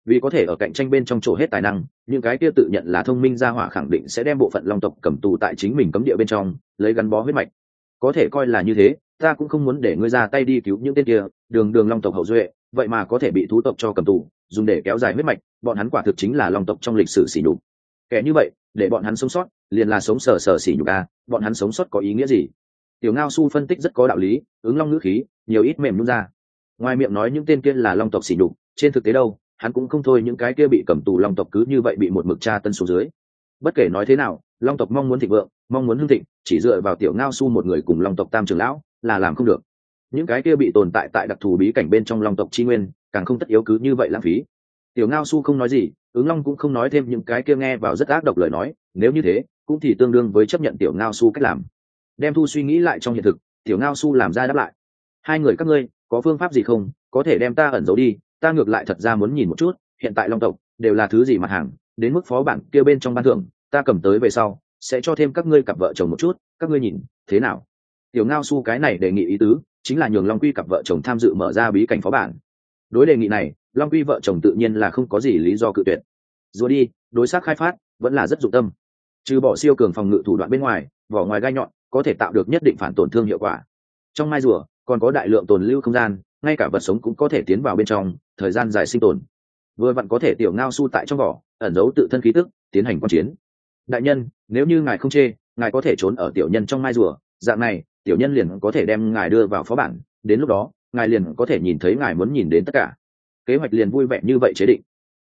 Vì có thể ở cạnh tranh bên trong chỗ hết tài năng, những cái kia tự nhận là thông minh gia hỏa khẳng định sẽ đem bộ phận long tộc cầm tù tại chính mình cấm địa bên trong, lấy gắn bó huyết mạch. Có thể coi là như thế, ta cũng không muốn để ngươi ra tay đi cứu những tên kia, đường đường long tộc hậu duệ, vậy mà có thể bị thú tộc cho cầm tù, dùng để kéo dài huyết mạch, bọn hắn quả thực chính là long tộc trong lịch sử xỉ nhục. Kẻ như vậy, để bọn hắn sống sót, liền là sống sờ sờ xỉ nhục a bọn hắn sống sót có ý nghĩa gì? Tiểu ngao su phân tích rất có đạo lý, ứng long ngữ khí, nhiều ít mềm nhún ra. Ngoài miệng nói những tên kia là long tộc xỉ nhục, trên thực tế đâu, hắn cũng không thôi những cái kia bị cầm tù long tộc cứ như vậy bị một mực tra tân số dưới. Bất kể nói thế nào, long tộc mong muốn thịnh vượng, mong muốn hưng thịnh, chỉ dựa vào tiểu ngao su một người cùng long tộc tam trường lão là làm không được. Những cái kia bị tồn tại tại đặc thù bí cảnh bên trong long tộc tri nguyên, càng không tất yếu cứ như vậy lãng phí. Tiểu ngao su không nói gì, ứng long cũng không nói thêm những cái kia nghe vào rất ác độc lời nói, nếu như thế, cũng thì tương đương với chấp nhận tiểu ngao su cách làm đem thu suy nghĩ lại trong hiện thực, tiểu ngao su làm ra đáp lại. Hai người các ngươi, có phương pháp gì không? Có thể đem ta ẩn giấu đi, ta ngược lại thật ra muốn nhìn một chút, hiện tại long tộc, đều là thứ gì mặt hàng, đến mức phó bản kia bên trong ban thưởng, ta cầm tới về sau, sẽ cho thêm các ngươi cặp vợ chồng một chút, các ngươi nhìn, thế nào? Tiểu ngao su cái này đề nghị ý tứ, chính là nhường long quy cặp vợ chồng tham dự mở ra bí cảnh phó bản. Đối đề nghị này, long quy vợ chồng tự nhiên là không có gì lý do cự tuyệt. Rồi đi, đối xác khai phát, vẫn là rất dụng tâm. Trừ bỏ siêu cường phòng ngự thủ đoạn bên ngoài, vỏ ngoài gai nhọn có thể tạo được nhất định phản tổn thương hiệu quả. Trong mai rùa, còn có đại lượng tồn lưu không gian, ngay cả vật sống cũng có thể tiến vào bên trong, thời gian dài sinh tồn. Vừa vặn có thể tiểu ngao su tại trong vỏ, ẩn giấu tự thân khí tức, tiến hành quan chiến. Đại nhân, nếu như ngài không chê, ngài có thể trốn ở tiểu nhân trong mai rùa, dạng này, tiểu nhân liền có thể đem ngài đưa vào phó bản, đến lúc đó, ngài liền có thể nhìn thấy ngài muốn nhìn đến tất cả. Kế hoạch liền vui vẻ như vậy chế định.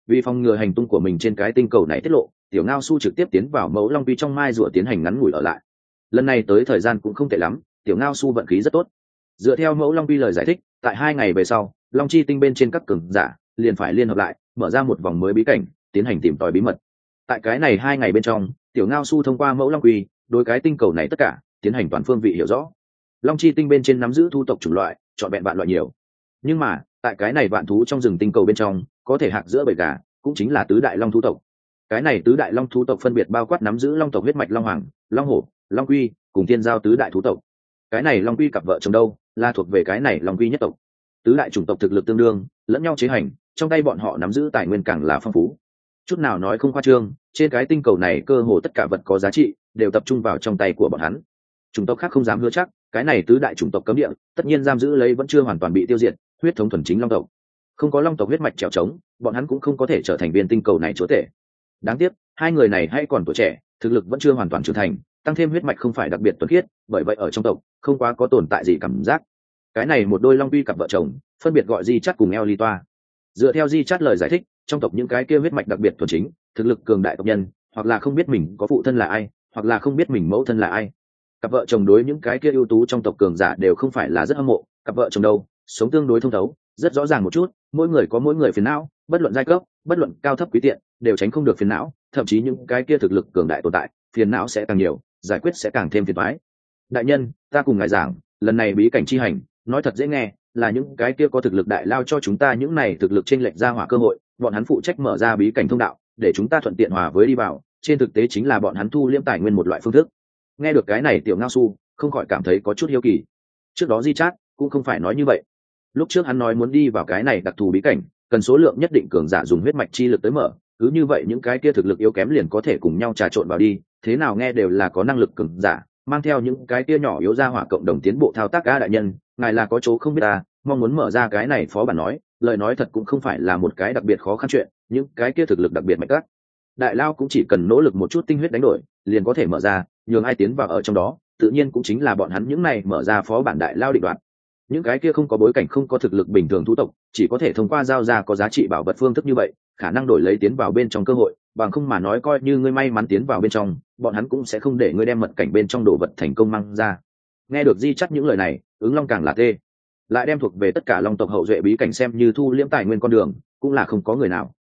Vì phòng ngừa hành tung của mình trên cái tinh cầu này tiết lộ, tiểu ngao su trực tiếp tiến vào mẫu long vi trong mai rùa tiến hành ngắn ngủi ở lại lần này tới thời gian cũng không tệ lắm, tiểu ngao su vận khí rất tốt. Dựa theo mẫu long vi lời giải thích, tại hai ngày về sau, long chi tinh bên trên các cường giả liền phải liên hợp lại, mở ra một vòng mới bí cảnh, tiến hành tìm tòi bí mật. Tại cái này hai ngày bên trong, tiểu ngao su thông qua mẫu long quy, đối cái tinh cầu này tất cả, tiến hành toàn phương vị hiểu rõ. Long chi tinh bên trên nắm giữ thu tộc chủng loại chọn vẹn vạn loại nhiều. Nhưng mà, tại cái này vạn thú trong rừng tinh cầu bên trong, có thể hạc giữa bầy gà, cũng chính là tứ đại long thú tộc. Cái này tứ đại long thú tộc phân biệt bao quát nắm giữ long tộc huyết mạch long hoàng, long hổ long quy, cùng thiên giao tứ đại thú tộc. Cái này long quy cặp vợ chồng đâu, là thuộc về cái này long quy nhất tộc. Tứ đại chủng tộc thực lực tương đương, lẫn nhau chế hành, trong tay bọn họ nắm giữ tài nguyên càng là phong phú. Chút nào nói không khoa trương, trên cái tinh cầu này cơ hồ tất cả vật có giá trị, đều tập trung vào trong tay của bọn hắn. Chủng tộc khác không dám hứa chắc, cái này tứ đại chủng tộc cấm địa, tất nhiên giam giữ lấy vẫn chưa hoàn toàn bị tiêu diệt, huyết thống thuần chính long tộc. Không có long tộc huyết mạch trèo trống, bọn hắn cũng không có thể trở thành viên tinh cầu này chúa tể. Đáng tiếc, hai người này hay còn tuổi trẻ, thực lực vẫn chưa hoàn toàn trưởng thành tăng thêm huyết mạch không phải đặc biệt tuân khiết, bởi vậy ở trong tộc, không quá có tồn tại gì cảm giác. Cái này một đôi long vi cặp vợ chồng, phân biệt gọi di chắt cùng eo ly toa. Dựa theo di chắt lời giải thích, trong tộc những cái kia huyết mạch đặc biệt thuần chính, thực lực cường đại tộc nhân, hoặc là không biết mình có phụ thân là ai, hoặc là không biết mình mẫu thân là ai. Cặp vợ chồng đối những cái kia ưu tú trong tộc cường giả đều không phải là rất hâm mộ, cặp vợ chồng đâu, sống tương đối thông thấu, rất rõ ràng một chút, mỗi người có mỗi người phiền não, bất luận giai cấp, bất luận cao thấp quý tiện, đều tránh không được phiền não, thậm chí những cái kia thực lực cường đại tồn tại, phiền não sẽ càng nhiều giải quyết sẽ càng thêm phiền toái. Đại nhân, ta cùng ngài giảng, lần này bí cảnh chi hành, nói thật dễ nghe, là những cái kia có thực lực đại lao cho chúng ta những này thực lực trên lệnh ra hỏa cơ hội, bọn hắn phụ trách mở ra bí cảnh thông đạo, để chúng ta thuận tiện hòa với đi vào, trên thực tế chính là bọn hắn thu liêm tài nguyên một loại phương thức. Nghe được cái này tiểu ngao su, không khỏi cảm thấy có chút hiếu kỳ. Trước đó di chát cũng không phải nói như vậy. Lúc trước hắn nói muốn đi vào cái này đặc thù bí cảnh, cần số lượng nhất định cường giả dùng huyết mạch chi lực tới mở, cứ như vậy những cái kia thực lực yếu kém liền có thể cùng nhau trà trộn vào đi thế nào nghe đều là có năng lực cường giả, mang theo những cái kia nhỏ yếu ra hỏa cộng đồng tiến bộ thao tác a đại nhân, ngài là có chỗ không biết ta, mong muốn mở ra cái này phó bản nói, lời nói thật cũng không phải là một cái đặc biệt khó khăn chuyện, những cái kia thực lực đặc biệt mạnh các. Đại lao cũng chỉ cần nỗ lực một chút tinh huyết đánh đổi, liền có thể mở ra, nhường ai tiến vào ở trong đó, tự nhiên cũng chính là bọn hắn những này mở ra phó bản đại lao định đoạt. Những cái kia không có bối cảnh không có thực lực bình thường thu tộc, chỉ có thể thông qua giao ra có giá trị bảo vật phương thức như vậy, khả năng đổi lấy tiến vào bên trong cơ hội bằng không mà nói coi như ngươi may mắn tiến vào bên trong, bọn hắn cũng sẽ không để ngươi đem mật cảnh bên trong đồ vật thành công mang ra. Nghe được di chắc những lời này, ứng long càng là tê. Lại đem thuộc về tất cả long tộc hậu duệ bí cảnh xem như thu liễm tài nguyên con đường, cũng là không có người nào.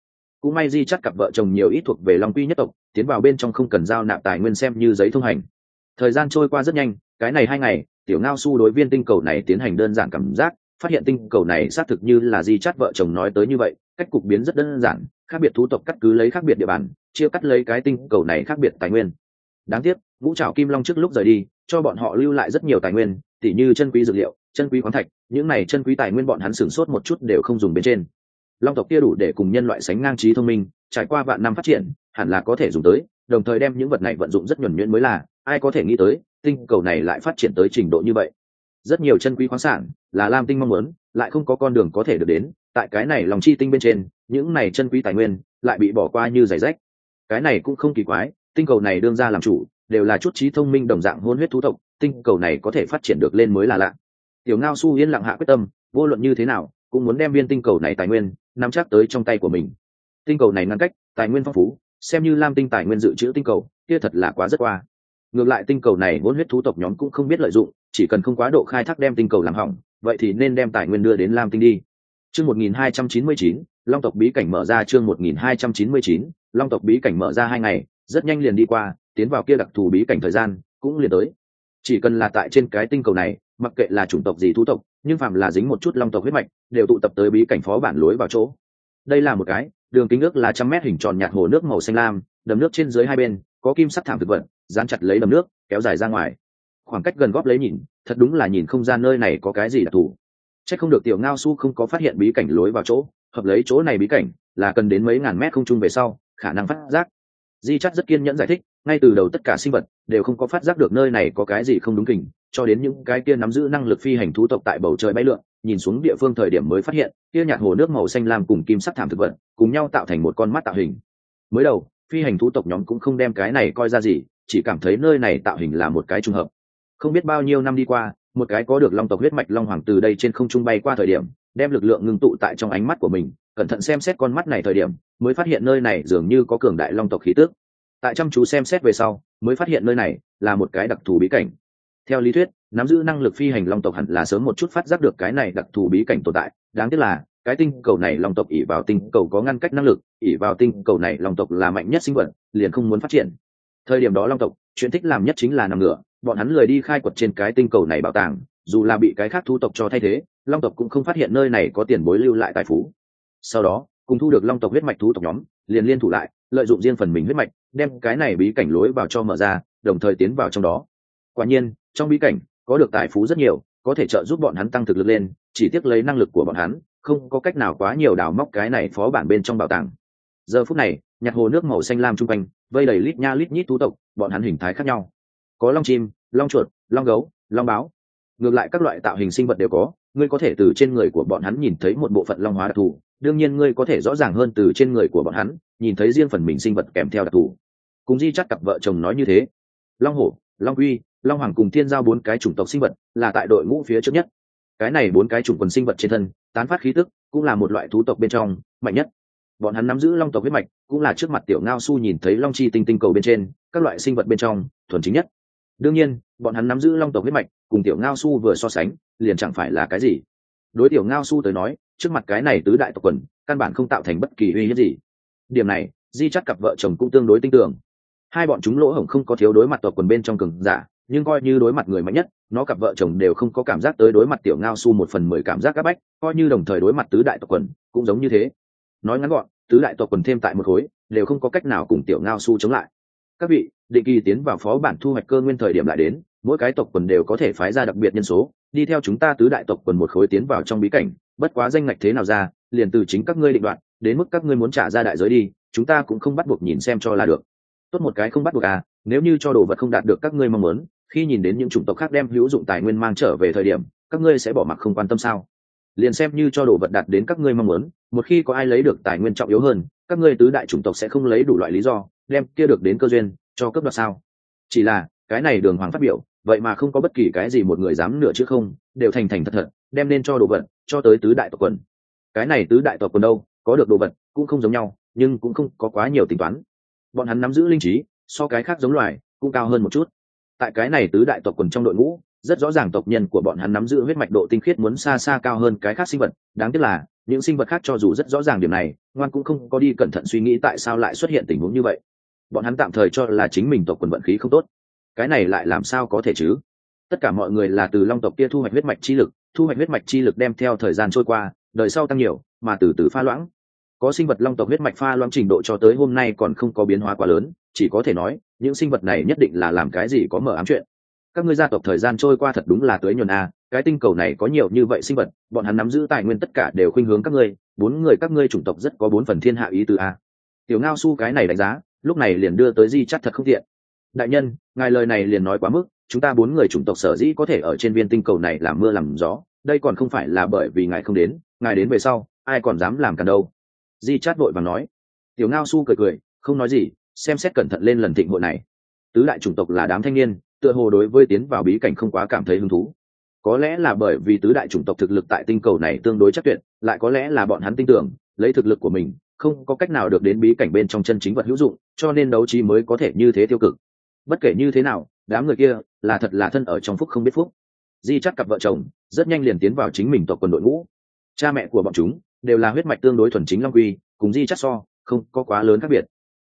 Cũng may di chắc cặp vợ chồng nhiều ít thuộc về long quy nhất tộc, tiến vào bên trong không cần giao nạp tài nguyên xem như giấy thông hành. Thời gian trôi qua rất nhanh, cái này hai ngày, tiểu ngao su đối viên tinh cầu này tiến hành đơn giản cảm giác, phát hiện tinh cầu này xác thực như là di chắt vợ chồng nói tới như vậy, cách cục biến rất đơn giản khác biệt thú tộc cắt cứ lấy khác biệt địa bàn, chia cắt lấy cái tinh cầu này khác biệt tài nguyên. Đáng tiếc, vũ trào kim long trước lúc rời đi, cho bọn họ lưu lại rất nhiều tài nguyên, tỉ như chân quý dược liệu, chân quý khoáng thạch, những này chân quý tài nguyên bọn hắn sửng sốt một chút đều không dùng bên trên. Long tộc kia đủ để cùng nhân loại sánh ngang trí thông minh, trải qua vạn năm phát triển, hẳn là có thể dùng tới, đồng thời đem những vật này vận dụng rất nhuẩn nhuyễn mới là, ai có thể nghĩ tới, tinh cầu này lại phát triển tới trình độ như vậy. Rất nhiều chân quý khoáng sản, là lam tinh mong muốn, lại không có con đường có thể được đến tại cái này lòng chi tinh bên trên, những này chân quý tài nguyên lại bị bỏ qua như giày rách. Cái này cũng không kỳ quái, tinh cầu này đương ra làm chủ, đều là chút trí thông minh đồng dạng hôn huyết thú tộc, tinh cầu này có thể phát triển được lên mới là lạ. Tiểu ngao su yên lặng hạ quyết tâm, vô luận như thế nào, cũng muốn đem viên tinh cầu này tài nguyên nắm chắc tới trong tay của mình. Tinh cầu này ngăn cách, tài nguyên phong phú, xem như lam tinh tài nguyên dự trữ tinh cầu, kia thật là quá rất qua. Ngược lại tinh cầu này vốn huyết thú tộc nhóm cũng không biết lợi dụng, chỉ cần không quá độ khai thác đem tinh cầu làm hỏng, vậy thì nên đem tài nguyên đưa đến lam tinh đi chương 1299, long tộc bí cảnh mở ra chương 1299, long tộc bí cảnh mở ra hai ngày rất nhanh liền đi qua tiến vào kia đặc thù bí cảnh thời gian cũng liền tới. Chỉ cần là tại trên cái tinh cầu này mặc kệ là chủng tộc gì thú tộc nhưng phạm là dính một chút long tộc huyết mạch đều tụ tập tới bí cảnh phó bản lối vào chỗ. Đây là một cái đường kính ước là trăm mét hình tròn nhạt hồ nước màu xanh lam đầm nước trên dưới hai bên có kim sắt thảm thực vật dán chặt lấy đầm nước kéo dài ra ngoài. Khoảng cách gần góp lấy nhìn thật đúng là nhìn không ra nơi này có cái gì đặc thù chắc không được tiểu ngao su không có phát hiện bí cảnh lối vào chỗ, hợp lấy chỗ này bí cảnh, là cần đến mấy ngàn mét không trung về sau, khả năng phát giác. Di chắc rất kiên nhẫn giải thích, ngay từ đầu tất cả sinh vật đều không có phát giác được nơi này có cái gì không đúng kình, cho đến những cái kia nắm giữ năng lực phi hành thú tộc tại bầu trời bay lượn, nhìn xuống địa phương thời điểm mới phát hiện, kia nhạt hồ nước màu xanh lam cùng kim sắc thảm thực vật, cùng nhau tạo thành một con mắt tạo hình. Mới đầu, phi hành thú tộc nhóm cũng không đem cái này coi ra gì, chỉ cảm thấy nơi này tạo hình là một cái trùng hợp. Không biết bao nhiêu năm đi qua một cái có được long tộc huyết mạch long hoàng từ đây trên không trung bay qua thời điểm, đem lực lượng ngưng tụ tại trong ánh mắt của mình, cẩn thận xem xét con mắt này thời điểm, mới phát hiện nơi này dường như có cường đại long tộc khí tước tại chăm chú xem xét về sau, mới phát hiện nơi này là một cái đặc thù bí cảnh. Theo lý thuyết, nắm giữ năng lực phi hành long tộc hẳn là sớm một chút phát giác được cái này đặc thù bí cảnh tồn tại. Đáng tiếc là, cái tinh cầu này long tộc ỉ vào tinh cầu có ngăn cách năng lực ỉ vào tinh cầu này long tộc là mạnh nhất sinh vật, liền không muốn phát triển. Thời điểm đó long tộc, chuyện thích làm nhất chính là nằm ngửa bọn hắn lười đi khai quật trên cái tinh cầu này bảo tàng, dù là bị cái khác thu tộc cho thay thế, long tộc cũng không phát hiện nơi này có tiền bối lưu lại tài phú. Sau đó, cùng thu được long tộc huyết mạch thú tộc nhóm, liền liên thủ lại, lợi dụng riêng phần mình huyết mạch, đem cái này bí cảnh lối vào cho mở ra, đồng thời tiến vào trong đó. Quả nhiên, trong bí cảnh, có được tài phú rất nhiều, có thể trợ giúp bọn hắn tăng thực lực lên, chỉ tiếc lấy năng lực của bọn hắn, không có cách nào quá nhiều đào móc cái này phó bản bên trong bảo tàng. Giờ phút này, nhặt hồ nước màu xanh lam chung quanh, vây đầy lít nha lít nhít thú tộc, bọn hắn hình thái khác nhau có long chim, long chuột, long gấu, long báo. Ngược lại các loại tạo hình sinh vật đều có, ngươi có thể từ trên người của bọn hắn nhìn thấy một bộ phận long hóa đặc thù. Đương nhiên ngươi có thể rõ ràng hơn từ trên người của bọn hắn, nhìn thấy riêng phần mình sinh vật kèm theo đặc thù. Cùng di chắc cặp vợ chồng nói như thế. Long hổ, long uy long hoàng cùng thiên giao bốn cái chủng tộc sinh vật là tại đội ngũ phía trước nhất. Cái này bốn cái chủng quần sinh vật trên thân, tán phát khí tức, cũng là một loại thú tộc bên trong, mạnh nhất. Bọn hắn nắm giữ long tộc huyết mạch, cũng là trước mặt tiểu ngao su nhìn thấy long chi tinh tinh cầu bên trên, các loại sinh vật bên trong, thuần chính nhất đương nhiên, bọn hắn nắm giữ long tộc huyết mạch, cùng tiểu ngao su vừa so sánh, liền chẳng phải là cái gì. Đối tiểu ngao su tới nói, trước mặt cái này tứ đại tộc quần, căn bản không tạo thành bất kỳ uy hiếp gì. Điểm này, di chắc cặp vợ chồng cũng tương đối tin tưởng. Hai bọn chúng lỗ hổng không có thiếu đối mặt tộc quần bên trong cường giả, nhưng coi như đối mặt người mạnh nhất, nó cặp vợ chồng đều không có cảm giác tới đối mặt tiểu ngao su một phần mười cảm giác áp bách, coi như đồng thời đối mặt tứ đại tộc quần, cũng giống như thế. Nói ngắn gọn, tứ đại tộc quần thêm tại một khối, đều không có cách nào cùng tiểu ngao su chống lại các vị, định kỳ tiến vào phó bản thu hoạch cơ nguyên thời điểm lại đến, mỗi cái tộc quần đều có thể phái ra đặc biệt nhân số, đi theo chúng ta tứ đại tộc quần một khối tiến vào trong bí cảnh, bất quá danh ngạch thế nào ra, liền từ chính các ngươi định đoạn, đến mức các ngươi muốn trả ra đại giới đi, chúng ta cũng không bắt buộc nhìn xem cho là được. Tốt một cái không bắt buộc à nếu như cho đồ vật không đạt được các ngươi mong muốn, khi nhìn đến những chủng tộc khác đem hữu dụng tài nguyên mang trở về thời điểm, các ngươi sẽ bỏ mặc không quan tâm sao? Liền xem như cho đồ vật đạt đến các ngươi mong muốn, một khi có ai lấy được tài nguyên trọng yếu hơn, các ngươi tứ đại chủng tộc sẽ không lấy đủ loại lý do đem kia được đến cơ duyên cho cấp đoạt sao? Chỉ là, cái này đường hoàng phát biểu, vậy mà không có bất kỳ cái gì một người dám nửa chứ không, đều thành thành thật thật, đem nên cho đồ vật, cho tới tứ đại tộc quần. Cái này tứ đại tộc quần đâu, có được đồ vật cũng không giống nhau, nhưng cũng không có quá nhiều tính toán. Bọn hắn nắm giữ linh trí, so cái khác giống loài, cũng cao hơn một chút. Tại cái này tứ đại tộc quần trong đội ngũ, rất rõ ràng tộc nhân của bọn hắn nắm giữ huyết mạch độ tinh khiết muốn xa xa cao hơn cái khác sinh vật. Đáng tiếc là, những sinh vật khác cho dù rất rõ ràng điểm này, ngoan cũng không có đi cẩn thận suy nghĩ tại sao lại xuất hiện tình huống như vậy bọn hắn tạm thời cho là chính mình tộc quần vận khí không tốt. Cái này lại làm sao có thể chứ? Tất cả mọi người là từ long tộc kia thu hoạch huyết mạch chi lực, thu hoạch huyết mạch chi lực đem theo thời gian trôi qua, đời sau tăng nhiều, mà từ từ pha loãng. Có sinh vật long tộc huyết mạch pha loãng trình độ cho tới hôm nay còn không có biến hóa quá lớn, chỉ có thể nói, những sinh vật này nhất định là làm cái gì có mở ám chuyện. Các ngươi gia tộc thời gian trôi qua thật đúng là tới nhuần a, cái tinh cầu này có nhiều như vậy sinh vật, bọn hắn nắm giữ tài nguyên tất cả đều khuynh hướng các ngươi, bốn người các ngươi chủng tộc rất có bốn phần thiên hạ ý từ a. Tiểu ngao su cái này đánh giá lúc này liền đưa tới di chắc thật không tiện. Đại nhân, ngài lời này liền nói quá mức, chúng ta bốn người chủng tộc sở dĩ có thể ở trên viên tinh cầu này làm mưa làm gió, đây còn không phải là bởi vì ngài không đến, ngài đến về sau, ai còn dám làm cả đâu. Di chát vội và nói. Tiểu ngao su cười cười, không nói gì, xem xét cẩn thận lên lần thịnh hội này. Tứ đại chủng tộc là đám thanh niên, tựa hồ đối với tiến vào bí cảnh không quá cảm thấy hứng thú. Có lẽ là bởi vì tứ đại chủng tộc thực lực tại tinh cầu này tương đối chắc tuyệt, lại có lẽ là bọn hắn tin tưởng, lấy thực lực của mình không có cách nào được đến bí cảnh bên trong chân chính vật hữu dụng, cho nên đấu trí mới có thể như thế tiêu cực. Bất kể như thế nào, đám người kia là thật là thân ở trong phúc không biết phúc. Di chắc cặp vợ chồng, rất nhanh liền tiến vào chính mình tộc quân đội ngũ. Cha mẹ của bọn chúng đều là huyết mạch tương đối thuần chính long quy, cùng di chắc so, không có quá lớn khác biệt.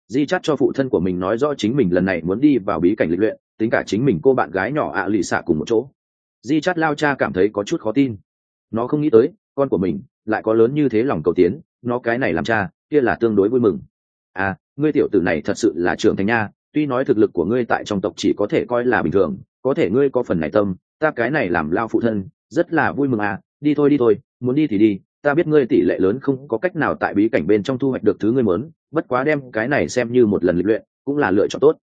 Di chắc cho phụ thân của mình nói rõ chính mình lần này muốn đi vào bí cảnh lịch luyện, tính cả chính mình cô bạn gái nhỏ ạ lì xạ cùng một chỗ. Di chắt lao cha cảm thấy có chút khó tin. Nó không nghĩ tới, con của mình lại có lớn như thế lòng cầu tiến, nó cái này làm cha kia là tương đối vui mừng. À ngươi tiểu tử này thật sự là trưởng thành nha, tuy nói thực lực của ngươi tại trong tộc chỉ có thể coi là bình thường, có thể ngươi có phần này tâm, ta cái này làm lao phụ thân, rất là vui mừng à đi thôi đi thôi, muốn đi thì đi, ta biết ngươi tỷ lệ lớn không có cách nào tại bí cảnh bên trong thu hoạch được thứ ngươi muốn, bất quá đem cái này xem như một lần lịch luyện, cũng là lựa chọn tốt.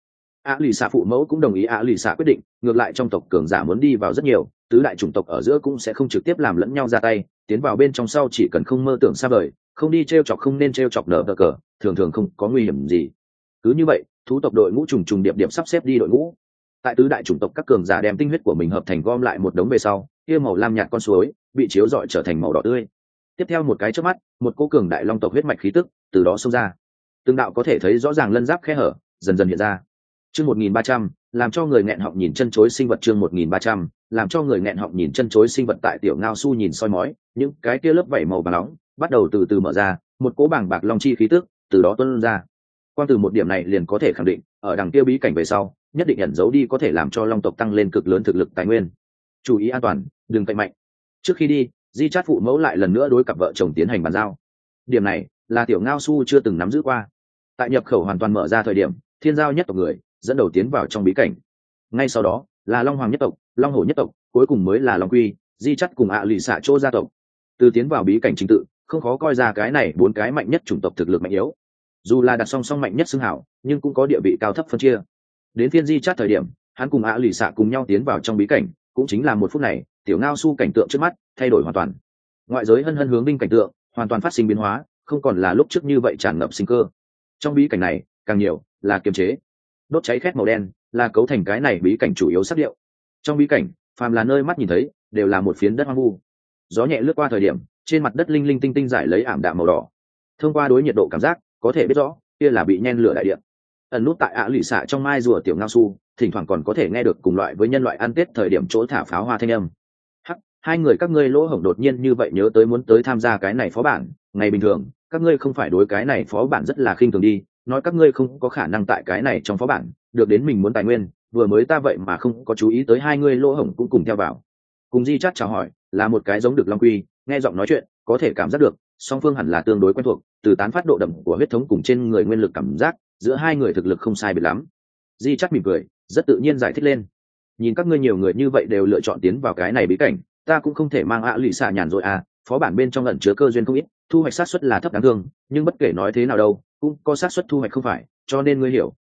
A lì xạ phụ mẫu cũng đồng ý, a lì xạ quyết định, ngược lại trong tộc cường giả muốn đi vào rất nhiều, tứ đại chủng tộc ở giữa cũng sẽ không trực tiếp làm lẫn nhau ra tay, tiến vào bên trong sau chỉ cần không mơ tưởng xa vời không đi t r e o chọc không nên t r e o chọc nở bờ cờ, thường thường không có nguy hiểm gì. Cứ như vậy, thú tộc đội ngũ trùng trùng điệp điệp sắp xếp đi đội ngũ. Tại tứ đại chủng tộc các cường giả đem tinh huyết của mình hợp thành gom lại một đống về sau, kia màu lam nhạt con suối bị chiếu rọi trở thành màu đỏ tươi. Tiếp theo một cái trước mắt, một cô cường đại long tộc huyết mạch khí tức từ đó xông ra. Tương đạo có thể thấy rõ ràng lân giáp khe hở, dần dần hiện ra. Chương một nghìn ba trăm, làm cho người nghẹn họng nhìn chân chối sinh vật chương một nghìn ba trăm, làm cho người nghẹn họng nhìn chân chối sinh vật tại tiểu ngao su nhìn soi mói, những cái kia lớp vảy màu và nóng bắt đầu từ từ mở ra, một cỗ bảng bạc long chi khí tức từ đó tuân ra. Quan từ một điểm này liền có thể khẳng định, ở đằng kia bí cảnh về sau, nhất định ẩn giấu đi có thể làm cho long tộc tăng lên cực lớn thực lực tài nguyên. Chú ý an toàn, đừng cậy mạnh. Trước khi đi, di chát phụ mẫu lại lần nữa đối cặp vợ chồng tiến hành bàn giao. Điểm này, là tiểu ngao su chưa từng nắm giữ qua. Tại nhập khẩu hoàn toàn mở ra thời điểm, thiên giao nhất tộc người dẫn đầu tiến vào trong bí cảnh. Ngay sau đó, là long hoàng nhất tộc, long hổ nhất tộc, cuối cùng mới là long quy, di chắt cùng ạ lì xạ chỗ gia tộc. Từ tiến vào bí cảnh trình tự không khó coi ra cái này bốn cái mạnh nhất chủng tộc thực lực mạnh yếu. Dù là đặt song song mạnh nhất xưng hảo, nhưng cũng có địa vị cao thấp phân chia. Đến phiên di chát thời điểm, hắn cùng ạ lì xạ cùng nhau tiến vào trong bí cảnh, cũng chính là một phút này, tiểu ngao su cảnh tượng trước mắt, thay đổi hoàn toàn. Ngoại giới hân hân hướng binh cảnh tượng, hoàn toàn phát sinh biến hóa, không còn là lúc trước như vậy tràn ngập sinh cơ. Trong bí cảnh này, càng nhiều là kiềm chế. Đốt cháy khét màu đen là cấu thành cái này bí cảnh chủ yếu sắc điệu. Trong bí cảnh, phàm là nơi mắt nhìn thấy, đều là một phiến đất hoang vu. Gió nhẹ lướt qua thời điểm trên mặt đất linh linh tinh tinh giải lấy ảm đạm màu đỏ. Thông qua đối nhiệt độ cảm giác, có thể biết rõ, kia là bị nhen lửa đại điện. Ẩn nút tại ạ à lụy xạ trong mai rùa tiểu ngao su, thỉnh thoảng còn có thể nghe được cùng loại với nhân loại ăn tết thời điểm chỗ thả pháo hoa thanh âm. Hắc, hai người các ngươi lỗ hổng đột nhiên như vậy nhớ tới muốn tới tham gia cái này phó bản, ngày bình thường, các ngươi không phải đối cái này phó bản rất là khinh thường đi, nói các ngươi không có khả năng tại cái này trong phó bản, được đến mình muốn tài nguyên, vừa mới ta vậy mà không có chú ý tới hai ngươi lỗ hổng cũng cùng theo vào cùng di chắt chào hỏi, là một cái giống được long quy, nghe giọng nói chuyện, có thể cảm giác được, song phương hẳn là tương đối quen thuộc, từ tán phát độ đậm của huyết thống cùng trên người nguyên lực cảm giác, giữa hai người thực lực không sai biệt lắm. Di chắt mỉm cười, rất tự nhiên giải thích lên. Nhìn các ngươi nhiều người như vậy đều lựa chọn tiến vào cái này bí cảnh, ta cũng không thể mang ạ lụy xạ nhàn rồi à phó bản bên trong lẩn chứa cơ duyên không ít, thu hoạch sát xuất là thấp đáng thương, nhưng bất kể nói thế nào đâu, cũng có xác suất thu hoạch không phải, cho nên ngươi hiểu.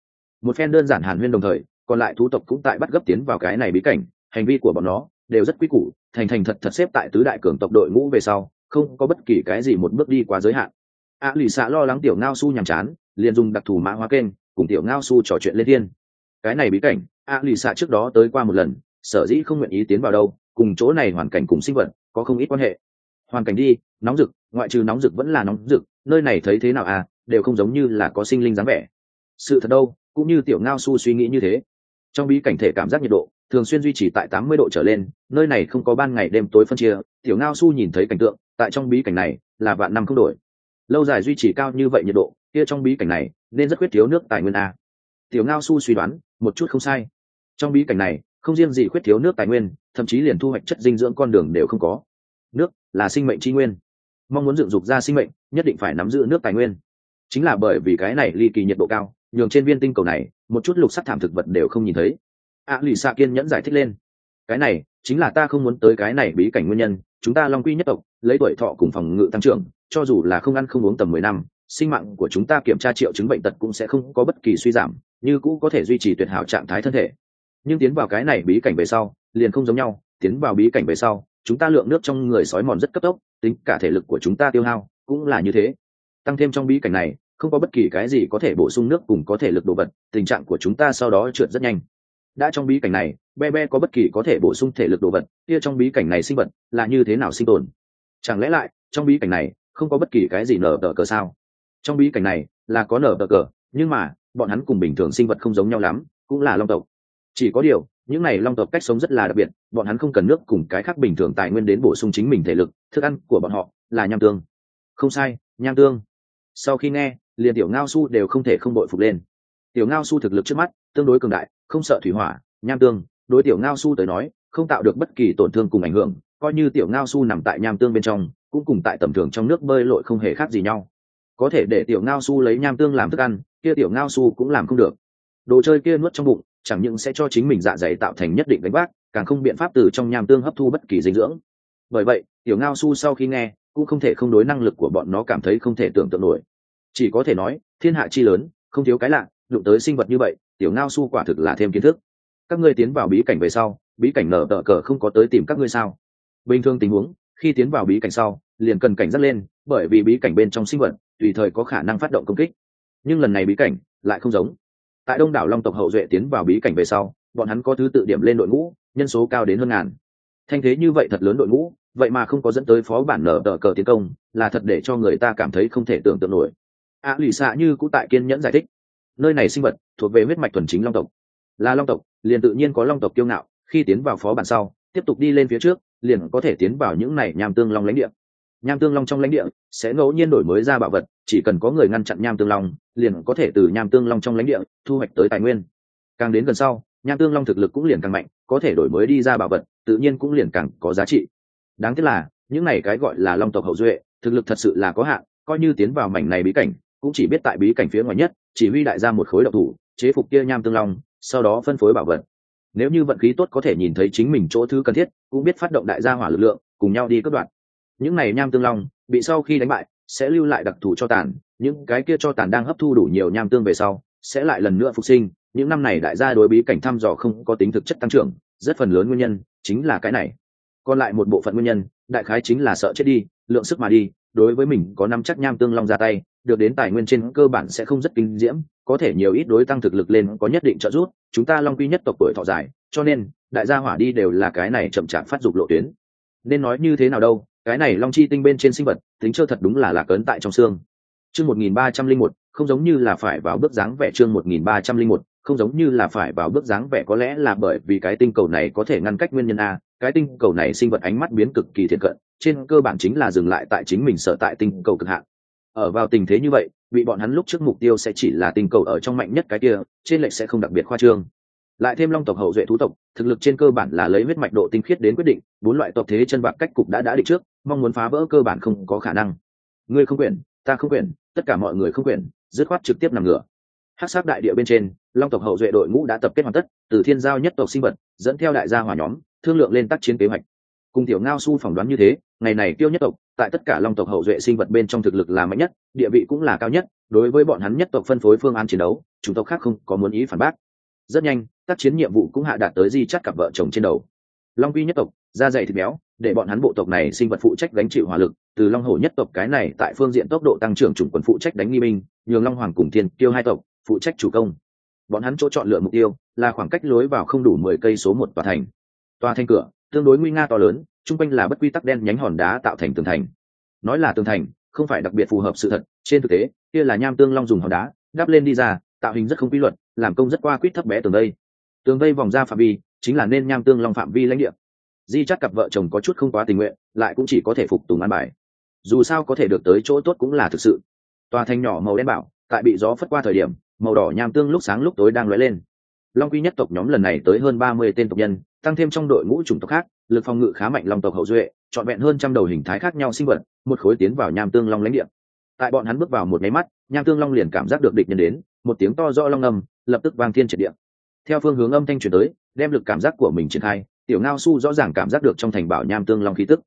Một phen đơn giản hàn huyên đồng thời, còn lại thú tộc cũng tại bắt gấp tiến vào cái này bí cảnh, hành vi của bọn nó đều rất quý củ, thành thành thật thật xếp tại tứ đại cường tộc đội ngũ về sau, không có bất kỳ cái gì một bước đi quá giới hạn. A lì xạ lo lắng tiểu ngao su nhàm chán, liền dùng đặc thù mã hóa kênh, cùng tiểu ngao su trò chuyện lên thiên. Cái này bí cảnh, a lì xạ trước đó tới qua một lần, sở dĩ không nguyện ý tiến vào đâu, cùng chỗ này hoàn cảnh cùng sinh vật, có không ít quan hệ. Hoàn cảnh đi, nóng rực, ngoại trừ nóng rực vẫn là nóng rực, nơi này thấy thế nào à đều không giống như là có sinh linh dáng vẻ. Sự thật đâu, cũng như tiểu ngao su suy nghĩ như thế. Trong bí cảnh thể cảm giác nhiệt độ thường xuyên duy trì tại tám mươi độ trở lên, nơi này không có ban ngày đêm tối phân chia, tiểu ngao su nhìn thấy cảnh tượng, tại trong bí cảnh này là vạn năm không đổi. Lâu dài duy trì cao như vậy nhiệt độ, kia trong bí cảnh này nên rất khuyết thiếu nước tài nguyên a. Tiểu ngao su suy đoán, một chút không sai. Trong bí cảnh này, không riêng gì khuyết thiếu nước tài nguyên, thậm chí liền thu hoạch chất dinh dưỡng con đường đều không có. Nước là sinh mệnh tri nguyên. Mong muốn dựng dục ra sinh mệnh, nhất định phải nắm giữ nước tài nguyên. Chính là bởi vì cái này ly kỳ nhiệt độ cao, nhường trên viên tinh cầu này, một chút lục sắc thảm thực vật đều không nhìn thấy a lì xạ kiên nhẫn giải thích lên. Cái này, chính là ta không muốn tới cái này bí cảnh nguyên nhân, chúng ta long quy nhất tộc, lấy tuổi thọ cùng phòng ngự tăng trưởng, cho dù là không ăn không uống tầm mười năm, sinh mạng của chúng ta kiểm tra triệu chứng bệnh tật cũng sẽ không có bất kỳ suy giảm, như cũ có thể duy trì tuyệt hảo trạng thái thân thể. Nhưng tiến vào cái này bí cảnh về sau, liền không giống nhau, tiến vào bí cảnh về sau, chúng ta lượng nước trong người sói mòn rất cấp tốc, tính cả thể lực của chúng ta tiêu hao cũng là như thế. Tăng thêm trong bí cảnh này, không có bất kỳ cái gì có thể bổ sung nước cùng có thể lực đồ vật, tình trạng của chúng ta sau đó trượt rất nhanh đã trong bí cảnh này, be be có bất kỳ có thể bổ sung thể lực đồ vật, kia trong bí cảnh này sinh vật là như thế nào sinh tồn? Chẳng lẽ lại, trong bí cảnh này không có bất kỳ cái gì nở tờ cờ sao? Trong bí cảnh này là có nở tờ cờ, nhưng mà, bọn hắn cùng bình thường sinh vật không giống nhau lắm, cũng là long tộc. Chỉ có điều, những này long tộc cách sống rất là đặc biệt, bọn hắn không cần nước cùng cái khác bình thường tài nguyên đến bổ sung chính mình thể lực, thức ăn của bọn họ là nham tương. Không sai, nham tương. Sau khi nghe, liền tiểu ngao su đều không thể không đội phục lên. Tiểu ngao su thực lực trước mắt tương đối cường đại không sợ thủy hỏa, nham tương, đối tiểu ngao su tới nói, không tạo được bất kỳ tổn thương cùng ảnh hưởng, coi như tiểu ngao su nằm tại nham tương bên trong, cũng cùng tại tầm thường trong nước bơi lội không hề khác gì nhau. Có thể để tiểu ngao su lấy nham tương làm thức ăn, kia tiểu ngao su cũng làm không được. Đồ chơi kia nuốt trong bụng, chẳng những sẽ cho chính mình dạ dày tạo thành nhất định đánh bác càng không biện pháp từ trong nham tương hấp thu bất kỳ dinh dưỡng. Bởi vậy, tiểu ngao su sau khi nghe, cũng không thể không đối năng lực của bọn nó cảm thấy không thể tưởng tượng nổi. Chỉ có thể nói, thiên hạ chi lớn, không thiếu cái lạ, đụng tới sinh vật như vậy tiểu ngao su quả thực là thêm kiến thức. Các ngươi tiến vào bí cảnh về sau bí cảnh nở tờ cờ không có tới tìm các ngươi sao? Bình thường tình huống khi tiến vào bí cảnh sau liền cần cảnh giác lên bởi vì bí cảnh bên trong sinh vật tùy thời có khả năng phát động công kích. Nhưng lần này bí cảnh lại không giống. Tại đông đảo long tộc hậu duệ tiến vào bí cảnh về sau bọn hắn có thứ tự điểm lên đội ngũ nhân số cao đến hơn ngàn. Thanh thế như vậy thật lớn đội ngũ vậy mà không có dẫn tới phó bản nở tờ cờ tiến công là thật để cho người ta cảm thấy không thể tưởng tượng nổi. A à, lì xạ như cũng tại kiên nhẫn giải thích nơi này sinh vật thuộc về huyết mạch thuần chính long tộc. Là long tộc, liền tự nhiên có long tộc kiêu ngạo, khi tiến vào phó bản sau, tiếp tục đi lên phía trước, liền có thể tiến vào những này nham tương long lãnh địa. Nham tương long trong lãnh địa sẽ ngẫu nhiên đổi mới ra bảo vật, chỉ cần có người ngăn chặn nham tương long, liền có thể từ nham tương long trong lãnh địa thu hoạch tới tài nguyên. Càng đến gần sau, nham tương long thực lực cũng liền càng mạnh, có thể đổi mới đi ra bảo vật, tự nhiên cũng liền càng có giá trị. Đáng tiếc là, những này cái gọi là long tộc hậu duệ, thực lực thật sự là có hạn, coi như tiến vào mảnh này bí cảnh, cũng chỉ biết tại bí cảnh phía ngoài nhất chỉ huy đại gia một khối độc thủ, chế phục kia nham tương long, sau đó phân phối bảo vật. Nếu như vận khí tốt có thể nhìn thấy chính mình chỗ thứ cần thiết, cũng biết phát động đại gia hỏa lực lượng, cùng nhau đi cất đoạn những này nham tương long, bị sau khi đánh bại, sẽ lưu lại đặc thù cho tàn, những cái kia cho tàn đang hấp thu đủ nhiều nham tương về sau, sẽ lại lần nữa phục sinh. Những năm này đại gia đối bí cảnh thăm dò không có tính thực chất tăng trưởng, rất phần lớn nguyên nhân chính là cái này. Còn lại một bộ phận nguyên nhân, đại khái chính là sợ chết đi, lượng sức mà đi, đối với mình có năm chắc nham tương long ra tay được đến tài nguyên trên cơ bản sẽ không rất kinh diễm, có thể nhiều ít đối tăng thực lực lên có nhất định trợ giúp, chúng ta long quy nhất tộc tuổi thọ dài, cho nên, đại gia hỏa đi đều là cái này chậm chạp phát dục lộ tuyến. Nên nói như thế nào đâu, cái này long chi tinh bên trên sinh vật, tính chưa thật đúng là lạc ấn tại trong xương. Chương một nghìn ba trăm linh một, không giống như là phải vào bước dáng vẻ chương một nghìn ba trăm linh một, không giống như là phải vào bước dáng vẻ có lẽ là bởi vì cái tinh cầu này có thể ngăn cách nguyên nhân a, cái tinh cầu này sinh vật ánh mắt biến cực kỳ thiện cận, trên cơ bản chính là dừng lại tại chính mình sở tại tinh cầu cực hạn ở vào tình thế như vậy, bị bọn hắn lúc trước mục tiêu sẽ chỉ là tình cầu ở trong mạnh nhất cái kia, trên lệch sẽ không đặc biệt khoa trương. Lại thêm long tộc hậu duệ thú tộc, thực lực trên cơ bản là lấy huyết mạch độ tinh khiết đến quyết định, bốn loại tộc thế chân bạc cách cục đã đã định trước, mong muốn phá vỡ cơ bản không có khả năng. Ngươi không quyển ta không quyển tất cả mọi người không quyển dứt khoát trực tiếp nằm ngửa. Hát sát đại địa bên trên, long tộc hậu duệ đội ngũ đã tập kết hoàn tất, từ thiên giao nhất tộc sinh vật, dẫn theo đại gia hỏa nhóm, thương lượng lên tác chiến kế hoạch. Cùng tiểu ngao su phỏng đoán như thế, ngày này tiêu nhất tộc tại tất cả long tộc hậu duệ sinh vật bên trong thực lực là mạnh nhất địa vị cũng là cao nhất đối với bọn hắn nhất tộc phân phối phương án chiến đấu chúng tộc khác không có muốn ý phản bác. Rất nhanh tác chiến nhiệm vụ cũng hạ đạt tới di chắt cặp vợ chồng trên đầu. Long vi nhất tộc da dày thịt béo để bọn hắn bộ tộc này sinh vật phụ trách gánh chịu hỏa lực từ long hồ nhất tộc cái này tại phương diện tốc độ tăng trưởng chủng quần phụ trách đánh nghi minh, nhường long hoàng cùng thiên tiêu hai tộc phụ trách chủ công. Bọn hắn chỗ chọn lựa mục tiêu là khoảng cách lối vào không đủ mười cây số một tòa thành. Tòa thành cửa tương đối nguy nga to lớn chung quanh là bất quy tắc đen nhánh hòn đá tạo thành tường thành. Nói là tường thành, không phải đặc biệt phù hợp sự thật, trên thực tế, kia là nham tương long dùng hòn đá, đắp lên đi ra, tạo hình rất không quy luật, làm công rất qua quýt thấp bé tường đây tường vây vòng ra phạm vi, chính là nên nham tương long phạm vi lãnh địa. Di chắc cặp vợ chồng có chút không quá tình nguyện, lại cũng chỉ có thể phục tùng an bài. Dù sao có thể được tới chỗ tốt cũng là thực sự. Tòa thành nhỏ màu đen bảo, tại bị gió phất qua thời điểm, màu đỏ nham tương lúc sáng lúc tối đang lóe lên. Long quy nhất tộc nhóm lần này tới hơn ba mươi tên tộc nhân, tăng thêm trong đội ngũ chủng tộc khác lực phòng ngự khá mạnh long tộc hậu duệ, trọn vẹn hơn trăm đầu hình thái khác nhau sinh vật, một khối tiến vào nham tương long lãnh địa. Tại bọn hắn bước vào một máy mắt, nham tương long liền cảm giác được địch nhân đến, một tiếng to do long âm, lập tức vang thiên triệt địa. Theo phương hướng âm thanh truyền tới, đem lực cảm giác của mình triển khai, tiểu ngao su rõ ràng cảm giác được trong thành bảo nham tương long khí tức.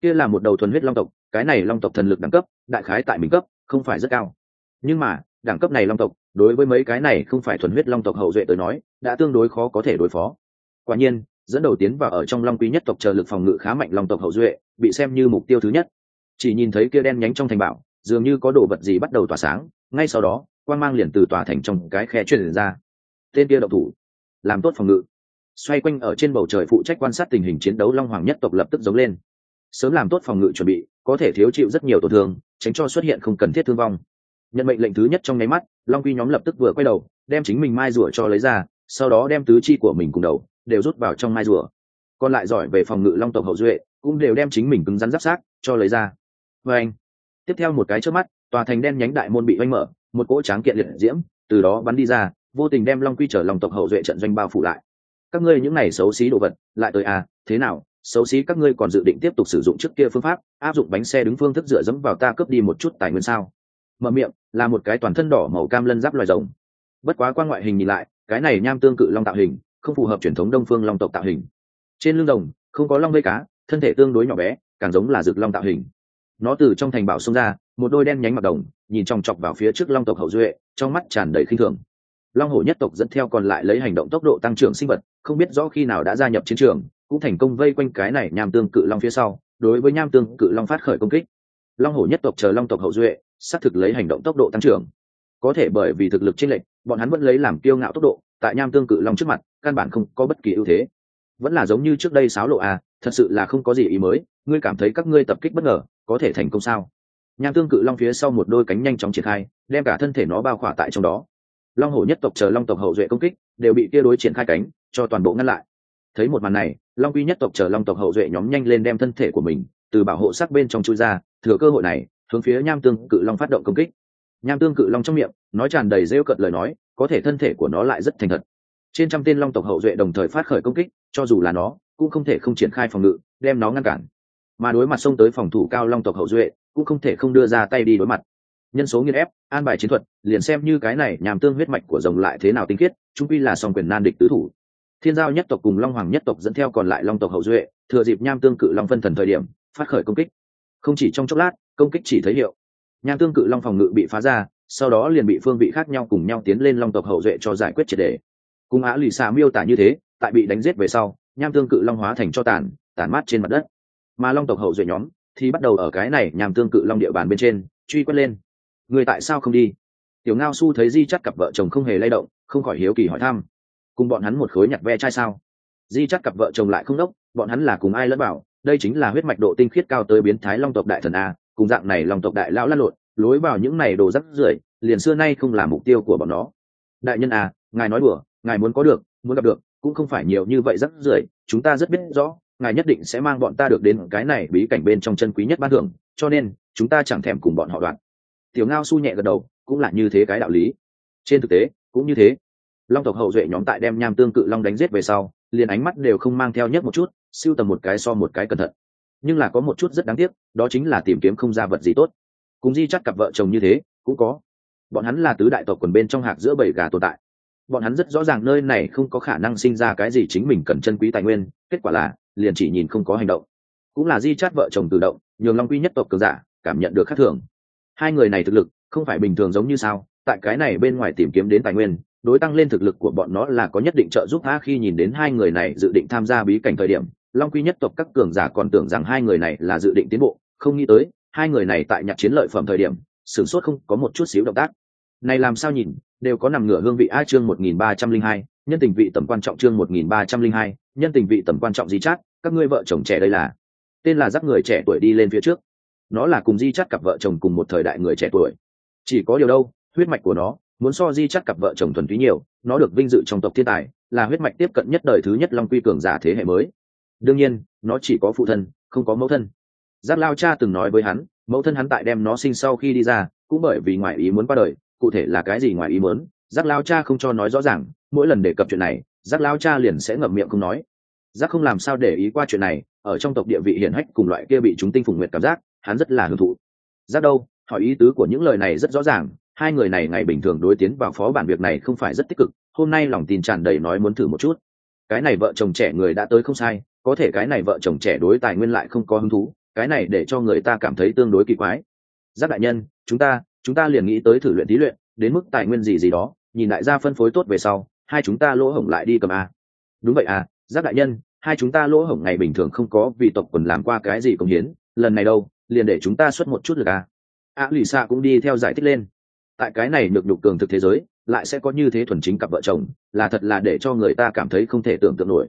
Kia là một đầu thuần huyết long tộc, cái này long tộc thần lực đẳng cấp, đại khái tại mình cấp, không phải rất cao. Nhưng mà, đẳng cấp này long tộc, đối với mấy cái này không phải thuần huyết long tộc hậu duệ tới nói, đã tương đối khó có thể đối phó. Quả nhiên dẫn đầu tiến vào ở trong long quý nhất tộc chờ lực phòng ngự khá mạnh long tộc hậu duệ, bị xem như mục tiêu thứ nhất. Chỉ nhìn thấy kia đen nhánh trong thành bảo, dường như có đồ vật gì bắt đầu tỏa sáng, ngay sau đó, quang mang liền từ tòa thành trong cái khe truyền ra. Tên kia động thủ, làm tốt phòng ngự. Xoay quanh ở trên bầu trời phụ trách quan sát tình hình chiến đấu long hoàng nhất tộc lập tức giống lên. Sớm làm tốt phòng ngự chuẩn bị, có thể thiếu chịu rất nhiều tổn thương, tránh cho xuất hiện không cần thiết thương vong. Nhận mệnh lệnh thứ nhất trong nháy mắt, long quy nhóm lập tức vừa quay đầu, đem chính mình mai rủa cho lấy ra, sau đó đem tứ chi của mình cùng đầu đều rút vào trong mai rùa. Còn lại giỏi về phòng ngự long tộc hậu duệ, cũng đều đem chính mình cứng rắn giáp sát, cho lấy ra. Và anh, tiếp theo một cái trước mắt, tòa thành đen nhánh đại môn bị oanh mở, một cỗ tráng kiện liệt diễm, từ đó bắn đi ra, vô tình đem long quy trở lòng tộc hậu duệ trận doanh bao phủ lại. Các ngươi những này xấu xí đồ vật, lại tới à thế nào, xấu xí các ngươi còn dự định tiếp tục sử dụng trước kia phương pháp, áp dụng bánh xe đứng phương thức dựa dẫm vào ta cướp đi một chút tài nguyên sao? Mở miệng, là một cái toàn thân đỏ màu cam lân giáp loài rồng. Bất quá qua ngoại hình nhìn lại, cái này nham tương cự long tạo hình không phù hợp truyền thống đông phương long tộc tạo hình. Trên lưng rồng, không có long vây cá, thân thể tương đối nhỏ bé, càng giống là rực long tạo hình. Nó từ trong thành bảo xông ra, một đôi đen nhánh mặt đồng, nhìn chòng chọc vào phía trước long tộc hậu duệ, trong mắt tràn đầy khinh thường. Long hổ nhất tộc dẫn theo còn lại lấy hành động tốc độ tăng trưởng sinh vật, không biết rõ khi nào đã gia nhập chiến trường, cũng thành công vây quanh cái này nham tương cự long phía sau, đối với nham tương cự long phát khởi công kích. Long hổ nhất tộc chờ long tộc hậu duệ, xác thực lấy hành động tốc độ tăng trưởng. Có thể bởi vì thực lực chênh lệch, bọn hắn vẫn lấy làm kiêu ngạo tốc độ, tại nham tương cự long trước mặt căn bản không có bất kỳ ưu thế. Vẫn là giống như trước đây sáo lộ à thật sự là không có gì ý mới, ngươi cảm thấy các ngươi tập kích bất ngờ, có thể thành công sao? Nham tương cự long phía sau một đôi cánh nhanh chóng triển khai, đem cả thân thể nó bao khỏa tại trong đó. Long hổ nhất tộc chờ long tộc hậu duệ công kích, đều bị kia đối triển khai cánh, cho toàn bộ ngăn lại. Thấy một màn này, long quy nhất tộc chờ long tộc hậu duệ nhóm nhanh lên đem thân thể của mình, từ bảo hộ sắc bên trong chui ra, thừa cơ hội này, hướng phía nham tương cự long phát động công kích. Nham tương cự long trong miệng, nói tràn đầy rêu cợt lời nói, có thể thân thể của nó lại rất thành thật trên trăm tên long tộc hậu duệ đồng thời phát khởi công kích, cho dù là nó, cũng không thể không triển khai phòng ngự, đem nó ngăn cản. Mà đối mặt xông tới phòng thủ cao long tộc hậu duệ, cũng không thể không đưa ra tay đi đối mặt. Nhân số nghiên ép, an bài chiến thuật, liền xem như cái này nhằm tương huyết mạch của rồng lại thế nào tinh khiết trung quy là song quyền nan địch tứ thủ. Thiên giao nhất tộc cùng long hoàng nhất tộc dẫn theo còn lại long tộc hậu duệ, thừa dịp nham tương cự long phân thần thời điểm, phát khởi công kích. Không chỉ trong chốc lát, công kích chỉ thấy hiệu. Nham tương cự long phòng ngự bị phá ra, sau đó liền bị phương vị khác nhau cùng nhau tiến lên long tộc hậu duệ cho giải quyết triệt đề cùng á lì xà miêu tả như thế, tại bị đánh giết về sau, nham tương cự long hóa thành cho tàn tàn mát trên mặt đất. Mà long tộc hậu duệ nhóm thì bắt đầu ở cái này nhằm tương cự long địa bàn bên trên, truy quét lên. Người tại sao không đi? Tiểu ngao su thấy di chắc cặp vợ chồng không hề lay động, không khỏi hiếu kỳ hỏi thăm. Cùng bọn hắn một khối nhặt ve chai sao? Di chắc cặp vợ chồng lại không đốc, bọn hắn là cùng ai lẫn bảo, đây chính là huyết mạch độ tinh khiết cao tới biến thái long tộc đại thần a, cùng dạng này long tộc đại lão lăn lộn, lối vào những này đồ rắc rưởi, liền xưa nay không là mục tiêu của bọn nó. Đại nhân a, ngài nói đùa ngài muốn có được, muốn gặp được, cũng không phải nhiều như vậy rắc rưởi, chúng ta rất biết rõ, ngài nhất định sẽ mang bọn ta được đến cái này bí cảnh bên trong chân quý nhất ban thưởng, cho nên, chúng ta chẳng thèm cùng bọn họ đoạn. Tiểu ngao su nhẹ gật đầu, cũng là như thế cái đạo lý. Trên thực tế, cũng như thế. Long tộc hậu duệ nhóm tại đem nham tương cự long đánh giết về sau, liền ánh mắt đều không mang theo nhất một chút, siêu tầm một cái so một cái cẩn thận. Nhưng là có một chút rất đáng tiếc, đó chính là tìm kiếm không ra vật gì tốt. Cùng di chắc cặp vợ chồng như thế, cũng có. Bọn hắn là tứ đại tộc quần bên trong hạc giữa bảy gà tồn tại bọn hắn rất rõ ràng nơi này không có khả năng sinh ra cái gì chính mình cần chân quý tài nguyên, kết quả là, liền chỉ nhìn không có hành động. Cũng là di chát vợ chồng tự động, nhường long quy nhất tộc cường giả, cảm nhận được khác thường. Hai người này thực lực, không phải bình thường giống như sao, tại cái này bên ngoài tìm kiếm đến tài nguyên, đối tăng lên thực lực của bọn nó là có nhất định trợ giúp a khi nhìn đến hai người này dự định tham gia bí cảnh thời điểm, long quy nhất tộc các cường giả còn tưởng rằng hai người này là dự định tiến bộ, không nghĩ tới, hai người này tại nhặt chiến lợi phẩm thời điểm, sửng sốt không có một chút xíu động tác. Này làm sao nhìn đều có nằm ngửa hương vị a chương một nghìn ba trăm linh hai, nhân tình vị tầm quan trọng chương một nghìn ba trăm linh hai, nhân tình vị tầm quan trọng di chát, các ngươi vợ chồng trẻ đây là. Tên là dắt người trẻ tuổi đi lên phía trước. Nó là cùng di chát cặp vợ chồng cùng một thời đại người trẻ tuổi. Chỉ có điều đâu, huyết mạch của nó, muốn so di chát cặp vợ chồng thuần túy nhiều, nó được vinh dự trong tộc thiên tài, là huyết mạch tiếp cận nhất đời thứ nhất long quy cường giả thế hệ mới. Đương nhiên, nó chỉ có phụ thân, không có mẫu thân. Giáp lao cha từng nói với hắn, mẫu thân hắn tại đem nó sinh sau khi đi ra, cũng bởi vì ngoại ý muốn qua đời cụ thể là cái gì ngoài ý muốn, giác lao cha không cho nói rõ ràng, mỗi lần đề cập chuyện này, giác lao cha liền sẽ ngậm miệng không nói. Giác không làm sao để ý qua chuyện này, ở trong tộc địa vị hiển hách cùng loại kia bị chúng tinh phùng nguyệt cảm giác, hắn rất là hưởng thụ. Giác đâu, hỏi ý tứ của những lời này rất rõ ràng, hai người này ngày bình thường đối tiến vào phó bản việc này không phải rất tích cực, hôm nay lòng tin tràn đầy nói muốn thử một chút. Cái này vợ chồng trẻ người đã tới không sai, có thể cái này vợ chồng trẻ đối tài nguyên lại không có hứng thú, cái này để cho người ta cảm thấy tương đối kỳ quái. Giác đại nhân, chúng ta chúng ta liền nghĩ tới thử luyện thí luyện, đến mức tài nguyên gì gì đó, nhìn đại gia phân phối tốt về sau, hai chúng ta lỗ hổng lại đi cầm a. Đúng vậy à giác đại nhân, hai chúng ta lỗ hổng ngày bình thường không có vì tộc quần làm qua cái gì công hiến, lần này đâu, liền để chúng ta xuất một chút lực à a lì xa cũng đi theo giải thích lên. Tại cái này được đục cường thực thế giới, lại sẽ có như thế thuần chính cặp vợ chồng, là thật là để cho người ta cảm thấy không thể tưởng tượng nổi.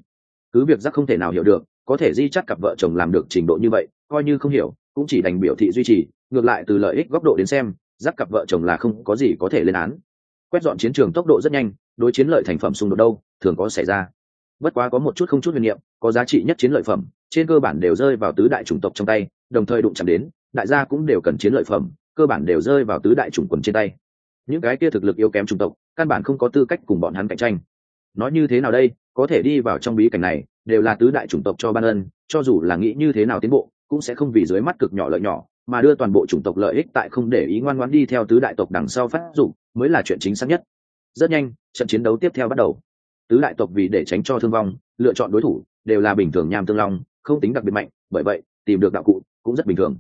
Cứ việc giác không thể nào hiểu được, có thể di chắt cặp vợ chồng làm được trình độ như vậy, coi như không hiểu, cũng chỉ đành biểu thị duy trì, ngược lại từ lợi ích góc độ đến xem giáp cặp vợ chồng là không có gì có thể lên án. Quét dọn chiến trường tốc độ rất nhanh, đối chiến lợi thành phẩm xung đột đâu, thường có xảy ra. Bất quá có một chút không chút huyền niệm, có giá trị nhất chiến lợi phẩm, trên cơ bản đều rơi vào tứ đại chủng tộc trong tay, đồng thời đụng chạm đến, đại gia cũng đều cần chiến lợi phẩm, cơ bản đều rơi vào tứ đại chủng quần trên tay. Những cái kia thực lực yếu kém chủng tộc, căn bản không có tư cách cùng bọn hắn cạnh tranh. Nói như thế nào đây, có thể đi vào trong bí cảnh này, đều là tứ đại chủng tộc cho ban ân, cho dù là nghĩ như thế nào tiến bộ cũng sẽ không vì dưới mắt cực nhỏ lợi nhỏ, mà đưa toàn bộ chủng tộc lợi ích tại không để ý ngoan ngoãn đi theo tứ đại tộc đằng sau phát dụng mới là chuyện chính xác nhất. Rất nhanh, trận chiến đấu tiếp theo bắt đầu. Tứ đại tộc vì để tránh cho thương vong, lựa chọn đối thủ, đều là bình thường nham tương long, không tính đặc biệt mạnh, bởi vậy, tìm được đạo cụ cũng rất bình thường.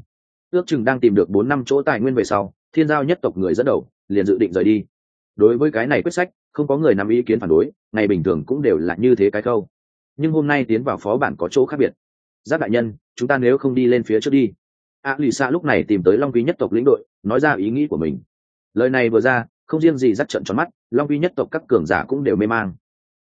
Ước chừng đang tìm được bốn năm chỗ tài nguyên về sau, thiên giao nhất tộc người dẫn đầu, liền dự định rời đi. Đối với cái này quyết sách, không có người nắm ý kiến phản đối, ngày bình thường cũng đều là như thế cái câu. Nhưng hôm nay tiến vào phó bản có chỗ khác biệt. Giáp đại nhân chúng ta nếu không đi lên phía trước đi. A lì xa lúc này tìm tới long quý nhất tộc lĩnh đội, nói ra ý nghĩ của mình. Lời này vừa ra, không riêng gì dắt trận tròn mắt, long quý nhất tộc các cường giả cũng đều mê mang.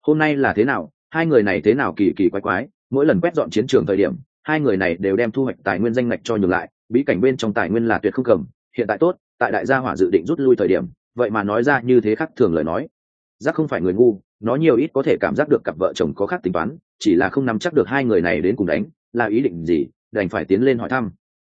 Hôm nay là thế nào? Hai người này thế nào kỳ kỳ quái quái? Mỗi lần quét dọn chiến trường thời điểm, hai người này đều đem thu hoạch tài nguyên danh ngạch cho nhường lại, bí cảnh bên trong tài nguyên là tuyệt không cầm, hiện tại tốt, tại đại gia hỏa dự định rút lui thời điểm, vậy mà nói ra như thế khác thường lời nói. Giác không phải người ngu, nó nhiều ít có thể cảm giác được cặp vợ chồng có khác tính toán, chỉ là không nắm chắc được hai người này đến cùng đánh là ý định gì? Đành phải tiến lên hỏi thăm.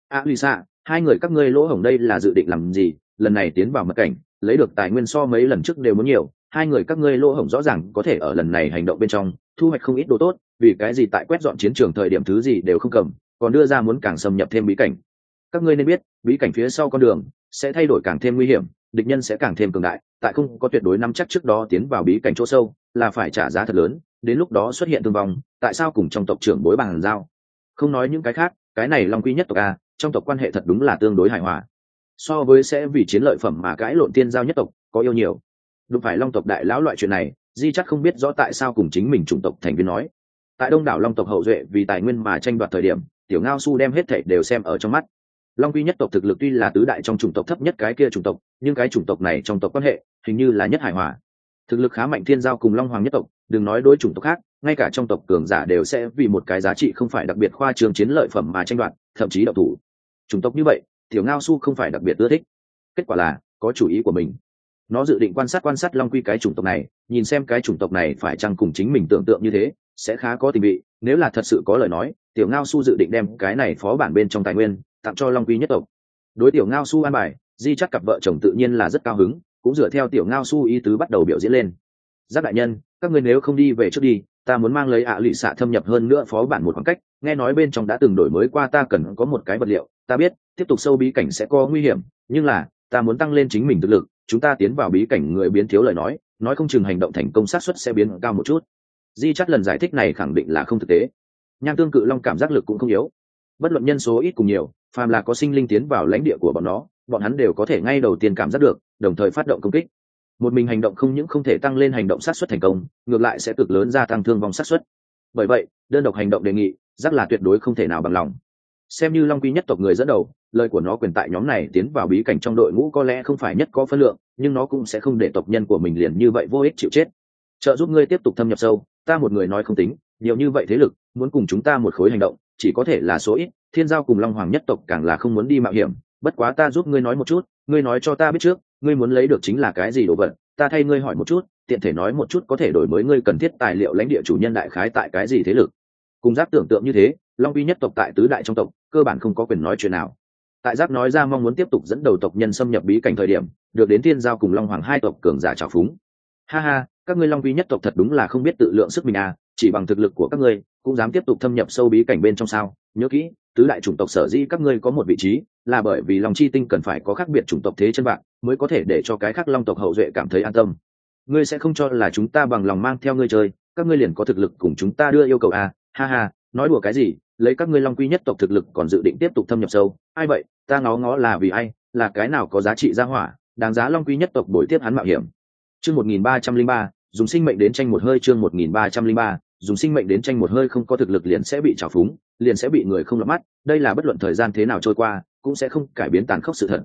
A lisa, hai người các ngươi lỗ hổng đây là dự định làm gì? Lần này tiến vào mật cảnh, lấy được tài nguyên so mấy lần trước đều muốn nhiều. Hai người các ngươi lỗ hổng rõ ràng có thể ở lần này hành động bên trong, thu hoạch không ít đồ tốt, vì cái gì tại quét dọn chiến trường thời điểm thứ gì đều không cầm, còn đưa ra muốn càng xâm nhập thêm bí cảnh. Các ngươi nên biết, bí cảnh phía sau con đường sẽ thay đổi càng thêm nguy hiểm, địch nhân sẽ càng thêm cường đại, tại không có tuyệt đối nắm chắc trước đó tiến vào bí cảnh chỗ sâu, là phải trả giá thật lớn, đến lúc đó xuất hiện thương vong, tại sao cùng trong tộc trưởng bối bàn giao? Không nói những cái khác, cái này long quy nhất tộc a, trong tộc quan hệ thật đúng là tương đối hài hòa. So với sẽ vì chiến lợi phẩm mà cãi lộn tiên giao nhất tộc, có yêu nhiều. Đụng phải long tộc đại lão loại chuyện này, di chắc không biết rõ tại sao cùng chính mình chủng tộc thành viên nói. Tại đông đảo long tộc hậu duệ vì tài nguyên mà tranh đoạt thời điểm, tiểu ngao su đem hết thảy đều xem ở trong mắt. Long quy nhất tộc thực lực tuy là tứ đại trong chủng tộc thấp nhất cái kia chủng tộc, nhưng cái chủng tộc này trong tộc quan hệ, hình như là nhất hài hòa. Thực lực khá mạnh thiên giao cùng long hoàng nhất tộc, đừng nói đối chủng tộc khác ngay cả trong tộc cường giả đều sẽ vì một cái giá trị không phải đặc biệt khoa trường chiến lợi phẩm mà tranh đoạt, thậm chí đậu thủ. Chủng tộc như vậy, tiểu ngao su không phải đặc biệt ưa thích. Kết quả là, có chủ ý của mình. Nó dự định quan sát quan sát long quy cái chủng tộc này, nhìn xem cái chủng tộc này phải chăng cùng chính mình tưởng tượng như thế, sẽ khá có tình vị. Nếu là thật sự có lời nói, tiểu ngao su dự định đem cái này phó bản bên trong tài nguyên, tặng cho long quy nhất tộc. Đối tiểu ngao su an bài, di chắc cặp vợ chồng tự nhiên là rất cao hứng, cũng dựa theo tiểu ngao su ý tứ bắt đầu biểu diễn lên. Giác đại nhân, các người nếu không đi về trước đi ta muốn mang lấy ạ lụy xạ thâm nhập hơn nữa phó bản một khoảng cách, nghe nói bên trong đã từng đổi mới qua ta cần có một cái vật liệu, ta biết, tiếp tục sâu bí cảnh sẽ có nguy hiểm, nhưng là, ta muốn tăng lên chính mình thực lực, chúng ta tiến vào bí cảnh người biến thiếu lời nói nói không chừng hành động thành công sát xuất sẽ biến cao một chút. Di chắt lần giải thích này khẳng định là không thực tế. Nhan tương cự long cảm giác lực cũng không yếu. Bất luận nhân số ít cùng nhiều, phàm là có sinh linh tiến vào lãnh địa của bọn nó, bọn hắn đều có thể ngay đầu tiên cảm giác được, đồng thời phát động công kích một mình hành động không những không thể tăng lên hành động sát xuất thành công, ngược lại sẽ cực lớn gia tăng thương vong sát xuất. Bởi vậy, đơn độc hành động đề nghị, rắc là tuyệt đối không thể nào bằng lòng. Xem như long quy nhất tộc người dẫn đầu, lời của nó quyền tại nhóm này tiến vào bí cảnh trong đội ngũ có lẽ không phải nhất có phân lượng, nhưng nó cũng sẽ không để tộc nhân của mình liền như vậy vô ích chịu chết. Trợ giúp ngươi tiếp tục thâm nhập sâu, ta một người nói không tính, nhiều như vậy thế lực, muốn cùng chúng ta một khối hành động, chỉ có thể là số ít, thiên giao cùng long hoàng nhất tộc càng là không muốn đi mạo hiểm, bất quá ta giúp ngươi nói một chút, ngươi nói cho ta biết trước ngươi muốn lấy được chính là cái gì đồ vật, ta thay ngươi hỏi một chút, tiện thể nói một chút có thể đổi mới ngươi cần thiết tài liệu lãnh địa chủ nhân đại khái tại cái gì thế lực. Cùng giáp tưởng tượng như thế, long vi nhất tộc tại tứ đại trong tộc, cơ bản không có quyền nói chuyện nào. Tại giáp nói ra mong muốn tiếp tục dẫn đầu tộc nhân xâm nhập bí cảnh thời điểm, được đến thiên giao cùng long hoàng hai tộc cường giả trào phúng. Ha ha, các ngươi long vi nhất tộc thật đúng là không biết tự lượng sức mình à chỉ bằng thực lực của các ngươi, cũng dám tiếp tục thâm nhập sâu bí cảnh bên trong sao? Nhớ kỹ, tứ đại chủng tộc sở dĩ các ngươi có một vị trí là bởi vì lòng chi tinh cần phải có khác biệt chủng tộc thế chân bạn mới có thể để cho cái khác long tộc hậu duệ cảm thấy an tâm. Ngươi sẽ không cho là chúng ta bằng lòng mang theo ngươi chơi các ngươi liền có thực lực cùng chúng ta đưa yêu cầu à, ha ha nói đùa cái gì lấy các ngươi long quy nhất tộc thực lực còn dự định tiếp tục thâm nhập sâu ai vậy ta ngó ngó là vì ai là cái nào có giá trị ra hỏa đáng giá long quy nhất tộc bồi tiếp hắn mạo hiểm. Chương một nghìn ba trăm linh ba dùng sinh mệnh đến tranh một hơi chương một nghìn ba trăm linh ba dùng sinh mệnh đến tranh một hơi không có thực lực liền sẽ bị trào phúng liền sẽ bị người không lọt mắt đây là bất luận thời gian thế nào trôi qua cũng sẽ không cải biến tàn khốc sự thật.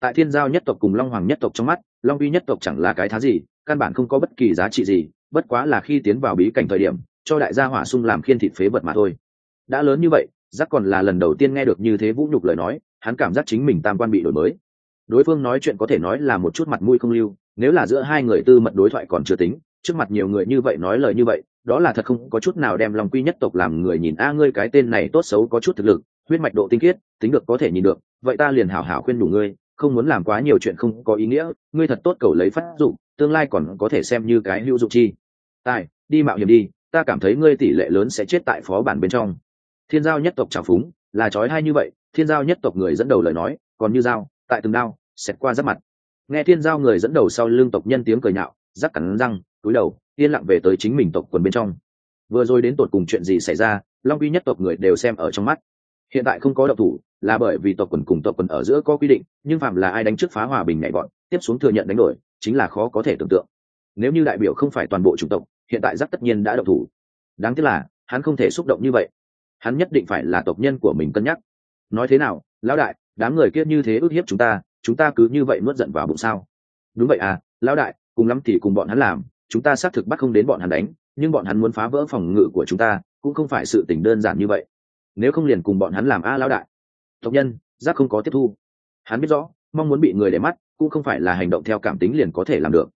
Tại thiên giao nhất tộc cùng long hoàng nhất tộc trong mắt, long uy nhất tộc chẳng là cái thá gì, căn bản không có bất kỳ giá trị gì, bất quá là khi tiến vào bí cảnh thời điểm, cho đại gia hỏa sung làm khiên thịt phế vật mà thôi. Đã lớn như vậy, giác còn là lần đầu tiên nghe được như thế vũ nhục lời nói, hắn cảm giác chính mình tam quan bị đổi mới. Đối phương nói chuyện có thể nói là một chút mặt mũi không lưu, nếu là giữa hai người tư mật đối thoại còn chưa tính, trước mặt nhiều người như vậy nói lời như vậy, đó là thật không có chút nào đem lòng quy nhất tộc làm người nhìn, a, ngươi cái tên này tốt xấu có chút thực lực huyết mạch độ tinh khiết, tính được có thể nhìn được, vậy ta liền hảo hảo khuyên đủ ngươi, không muốn làm quá nhiều chuyện không có ý nghĩa, ngươi thật tốt cầu lấy phát dụng tương lai còn có thể xem như cái hữu dụng chi. Tài, đi mạo hiểm đi, ta cảm thấy ngươi tỷ lệ lớn sẽ chết tại phó bản bên trong. Thiên giao nhất tộc trào phúng, là trói hay như vậy, thiên giao nhất tộc người dẫn đầu lời nói, còn như dao, tại từng đao, xẹt qua giáp mặt. Nghe thiên giao người dẫn đầu sau lưng tộc nhân tiếng cười nhạo, rắc cắn răng, túi đầu, yên lặng về tới chính mình tộc quần bên trong. Vừa rồi đến tột cùng chuyện gì xảy ra, long uy nhất tộc người đều xem ở trong mắt hiện tại không có độc thủ, là bởi vì tộc quần cùng tộc quần ở giữa có quy định, nhưng phạm là ai đánh trước phá hòa bình nhảy bọn tiếp xuống thừa nhận đánh đổi, chính là khó có thể tưởng tượng. Nếu như đại biểu không phải toàn bộ chủng tộc, hiện tại giáp tất nhiên đã độc thủ. Đáng tiếc là, hắn không thể xúc động như vậy. Hắn nhất định phải là tộc nhân của mình cân nhắc. Nói thế nào, lão đại, đám người kia như thế ức hiếp chúng ta chúng ta cứ như vậy nuốt giận vào bụng sao? Đúng vậy à lão đại, cùng lắm thì cùng bọn hắn làm, chúng ta xác thực bắt không đến bọn hắn đánh, nhưng bọn hắn muốn phá vỡ phòng ngự của chúng ta, cũng không phải sự tình đơn giản như vậy nếu không liền cùng bọn hắn làm a lão đại. Tộc nhân giác không có tiếp thu. Hắn biết rõ, mong muốn bị người để mắt, cũng không phải là hành động theo cảm tính liền có thể làm được.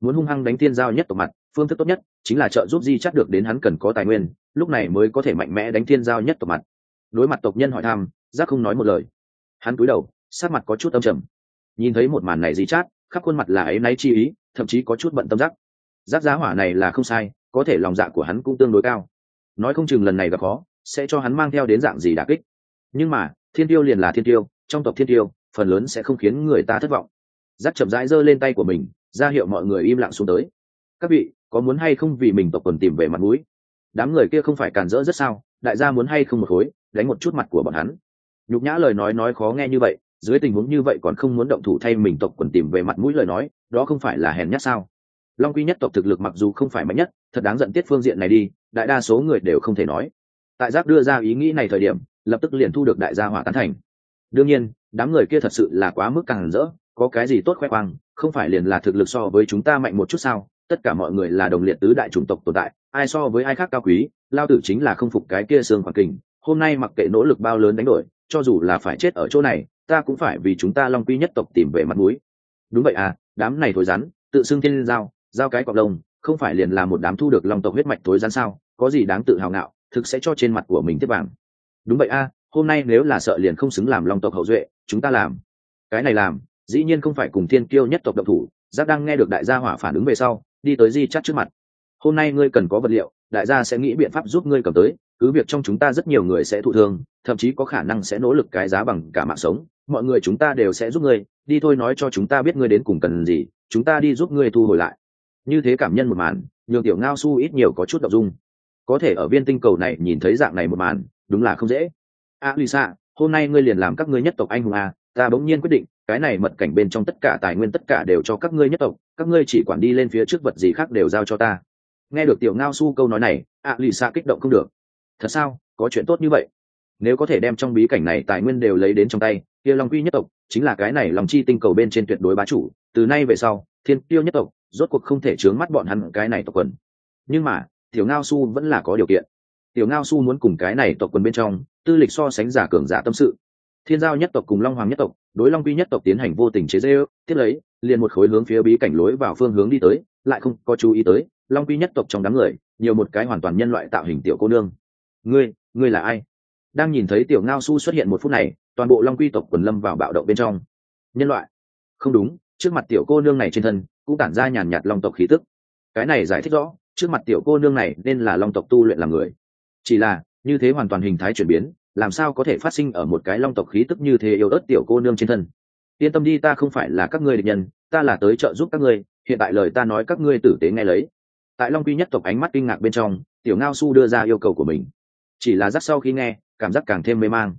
Muốn hung hăng đánh tiên giao nhất tộc mặt, phương thức tốt nhất chính là trợ giúp di chắc được đến hắn cần có tài nguyên, lúc này mới có thể mạnh mẽ đánh tiên giao nhất tộc mặt. Đối mặt tộc nhân hỏi thăm giác không nói một lời. Hắn cúi đầu sát mặt có chút âm trầm. Nhìn thấy một màn này di chát, khắp khuôn mặt là ấy náy chi ý, thậm chí có chút bận tâm giác giác giá hỏa này là không sai, có thể lòng dạ của hắn cũng tương đối cao. Nói không chừng lần này gặp khó sẽ cho hắn mang theo đến dạng gì đà kích. Nhưng mà, thiên tiêu liền là thiên tiêu, trong tộc thiên tiêu, phần lớn sẽ không khiến người ta thất vọng. Giác chậm rãi giơ lên tay của mình, ra hiệu mọi người im lặng xuống tới. Các vị, có muốn hay không vì mình tộc quần tìm về mặt mũi? Đám người kia không phải cản rỡ rất sao, đại gia muốn hay không một khối, đánh một chút mặt của bọn hắn. Nhục nhã lời nói nói khó nghe như vậy, dưới tình huống như vậy còn không muốn động thủ thay mình tộc quần tìm về mặt mũi lời nói, đó không phải là hèn nhát sao? Long quy nhất tộc thực lực mặc dù không phải mạnh nhất, thật đáng giận tiết phương diện này đi, đại đa số người đều không thể nói tại giác đưa ra ý nghĩ này thời điểm, lập tức liền thu được đại gia hỏa tán thành. Đương nhiên, đám người kia thật sự là quá mức càng rỡ, có cái gì tốt khoe khoang, không phải liền là thực lực so với chúng ta mạnh một chút sao? Tất cả mọi người là đồng liệt tứ đại chủng tộc tồn tại, ai so với ai khác cao quý, lao tử chính là không phục cái kia xương khoảng kình. Hôm nay mặc kệ nỗ lực bao lớn đánh đổi, cho dù là phải chết ở chỗ này, ta cũng phải vì chúng ta long quy nhất tộc tìm về mặt mũi. Đúng vậy à đám này thối rắn, tự xưng thiên giao giao cái cọc lông, không phải liền là một đám thu được long tộc huyết mạch thối rắn sao? Có gì đáng tự hào ngạo? Thực sẽ cho trên mặt của mình tiếp vàng. Đúng vậy a, hôm nay nếu là sợ liền không xứng làm long tộc hậu duệ, chúng ta làm. Cái này làm, dĩ nhiên không phải cùng thiên kiêu nhất tộc độc thủ giáp đang nghe được đại gia hỏa phản ứng về sau, đi tới di chắt trước mặt. Hôm nay ngươi cần có vật liệu, đại gia sẽ nghĩ biện pháp giúp ngươi cầm tới, cứ việc trong chúng ta rất nhiều người sẽ thụ thương, thậm chí có khả năng sẽ nỗ lực cái giá bằng cả mạng sống, mọi người chúng ta đều sẽ giúp ngươi, đi thôi nói cho chúng ta biết ngươi đến cùng cần gì, chúng ta đi giúp ngươi thu hồi lại. Như thế cảm nhân một màn, nhường tiểu ngao su ít nhiều có chút đ ộ n g dung có thể ở viên tinh cầu này nhìn thấy dạng này một màn, đúng là không dễ. A lisa, hôm nay ngươi liền làm các ngươi nhất tộc anh hùng a ta bỗng nhiên quyết định, cái này mật cảnh bên trong tất cả tài nguyên tất cả đều cho các ngươi nhất tộc, các ngươi chỉ quản đi lên phía trước vật gì khác đều giao cho ta. Nghe được tiểu ngao su câu nói này a lisa kích động không được. Thật sao? Có chuyện tốt như vậy. Nếu có thể đem trong bí cảnh này tài nguyên đều lấy đến trong tay kia long quy nhất tộc, chính là cái này lòng chi tinh cầu bên trên tuyệt đối bá chủ, từ nay về sau, thiên tiêu nhất tộc, rốt cuộc không thể chướng mắt bọn hắn cái này tộc quần. Nhưng mà tiểu ngao su vẫn là có điều kiện. Tiểu ngao su muốn cùng cái này tộc quần bên trong, tư lịch so sánh giả cường giả tâm sự. Thiên giao nhất tộc cùng long hoàng nhất tộc, đối long quy nhất tộc tiến hành vô tình chế dê tiếp lấy, liền một khối hướng phía bí cảnh lối vào phương hướng đi tới, lại không có chú ý tới, long quy nhất tộc trong đám người, nhiều một cái hoàn toàn nhân loại tạo hình tiểu cô nương. Ngươi ngươi là ai? Đang nhìn thấy tiểu ngao su xuất hiện một phút này, toàn bộ long quy tộc quần lâm vào bạo động bên trong. Nhân loại? Không đúng, trước mặt tiểu cô nương này trên thân, cũng tản ra nhàn nhạt long tộc khí tức. Cái này giải thích rõ trước mặt tiểu cô nương này nên là long tộc tu luyện làm người. Chỉ là, như thế hoàn toàn hình thái chuyển biến, làm sao có thể phát sinh ở một cái long tộc khí tức như thế yêu ớt tiểu cô nương trên thân? Yên tâm đi, ta không phải là các ngươi địch nhân, ta là tới trợ giúp các ngươi, hiện tại lời ta nói các ngươi tử tế nghe lấy. Tại long quy nhất tộc ánh mắt kinh ngạc bên trong, tiểu ngao su đưa ra yêu cầu của mình. Chỉ là rắc sau khi nghe, cảm giác càng thêm mê mang.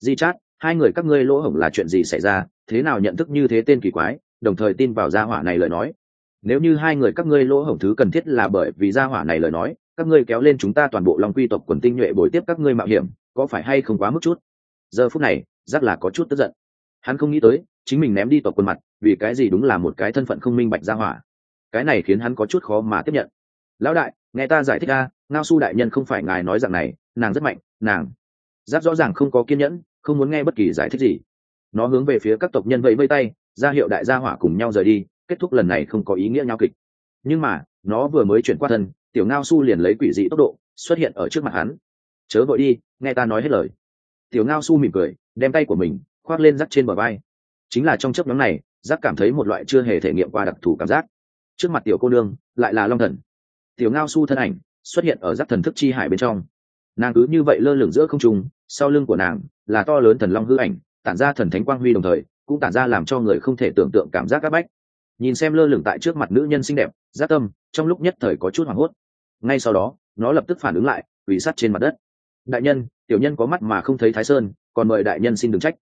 Di chát, hai người các ngươi lỗ hổng là chuyện gì xảy ra, thế nào nhận thức như thế tên kỳ quái, đồng thời tin vào gia hỏa này lời nói nếu như hai người các ngươi lỗ hổng thứ cần thiết là bởi vì gia hỏa này lời nói, các ngươi kéo lên chúng ta toàn bộ long quy tộc quần tinh nhuệ bồi tiếp các ngươi mạo hiểm, có phải hay không quá mức chút? Giờ phút này giác là có chút tức giận. Hắn không nghĩ tới, chính mình ném đi tộc quần mặt, vì cái gì đúng là một cái thân phận không minh bạch gia hỏa. Cái này khiến hắn có chút khó mà tiếp nhận. Lão đại, nghe ta giải thích a, ngao su đại nhân không phải ngài nói rằng này, nàng rất mạnh, nàng. Giáp rõ ràng không có kiên nhẫn, không muốn nghe bất kỳ giải thích gì. Nó hướng về phía các tộc nhân vẫy vây tay, ra hiệu đại gia hỏa cùng nhau rời đi kết thúc lần này không có ý nghĩa nhau kịch. Nhưng mà, nó vừa mới chuyển qua thân, tiểu ngao su liền lấy quỷ dị tốc độ, xuất hiện ở trước mặt hắn. Chớ vội đi, nghe ta nói hết lời. Tiểu ngao su mỉm cười, đem tay của mình khoác lên rắc trên bờ vai. Chính là trong chấp nhóm này, rắc cảm thấy một loại chưa hề thể nghiệm qua đặc thù cảm giác. Trước mặt tiểu cô nương, lại là long thần. Tiểu ngao su thân ảnh xuất hiện ở rắc thần thức chi hải bên trong. Nàng cứ như vậy lơ lửng giữa không trung, sau lưng của nàng là to lớn thần long hư ảnh, tản ra thần thánh quang huy đồng thời, cũng tản ra làm cho người không thể tưởng tượng cảm giác áp bách nhìn xem lơ lửng tại trước mặt nữ nhân xinh đẹp, giác tâm trong lúc nhất thời có chút hoảng hốt. Ngay sau đó, nó lập tức phản ứng lại ủy sắt trên mặt đất. Đại nhân, tiểu nhân có mắt mà không thấy thái sơn, còn mời đại nhân xin đừng trách.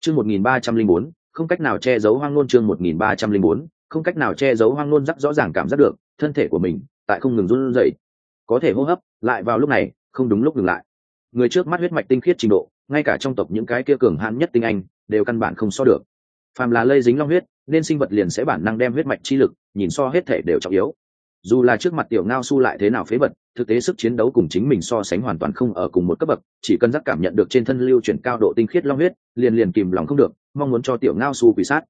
Chương một nghìn ba trăm linh bốn, không cách nào che giấu hoang nôn chương một nghìn ba trăm linh bốn, không cách nào che giấu hoang nôn rắc rõ ràng cảm giác được, thân thể của mình tại không ngừng run rẩy. Có thể hô hấp lại vào lúc này, không đúng lúc ngừng lại. Người trước mắt huyết mạch tinh khiết trình độ, ngay cả trong tộc những cái kia cường hãn nhất tinh anh, đều căn bản không so được. Phàm là lây dính long huyết nên sinh vật liền sẽ bản năng đem huyết mạch chi lực, nhìn so hết thể đều trọng yếu. Dù là trước mặt tiểu ngao su lại thế nào phế vật, thực tế sức chiến đấu cùng chính mình so sánh hoàn toàn không ở cùng một cấp bậc, chỉ cần giác cảm nhận được trên thân lưu chuyển cao độ tinh khiết long huyết, liền liền kìm lòng không được, mong muốn cho tiểu ngao su quỷ sát.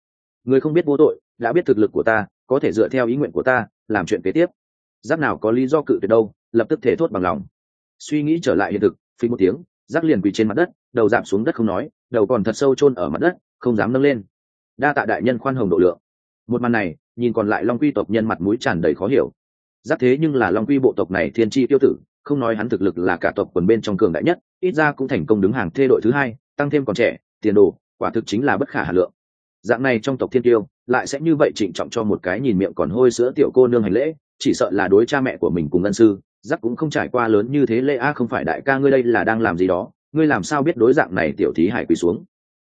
Người không biết vô tội, đã biết thực lực của ta, có thể dựa theo ý nguyện của ta, làm chuyện kế tiếp. Giác nào có lý do cự tuyệt đâu, lập tức thể thốt bằng lòng. Suy nghĩ trở lại hiện thực, phí một tiếng, giác liền quỳ trên mặt đất, đầu giảm xuống đất không nói, đầu còn thật sâu chôn ở mặt đất, không dám nâng lên đa tạ đại nhân khoan hồng độ lượng. Một màn này, nhìn còn lại long quy tộc nhân mặt mũi tràn đầy khó hiểu. Giác thế nhưng là long quy bộ tộc này thiên tri tiêu tử, không nói hắn thực lực là cả tộc quần bên trong cường đại nhất, ít ra cũng thành công đứng hàng thê đội thứ hai, tăng thêm còn trẻ, tiền đồ, quả thực chính là bất khả hà lượng. Dạng này trong tộc thiên tiêu, lại sẽ như vậy trịnh trọng cho một cái nhìn miệng còn hôi sữa tiểu cô nương hành lễ, chỉ sợ là đối cha mẹ của mình cùng ngân sư giác cũng không trải qua lớn như thế lễ a, không phải đại ca ngươi đây là đang làm gì đó, ngươi làm sao biết đối dạng này tiểu thí hải quỳ xuống?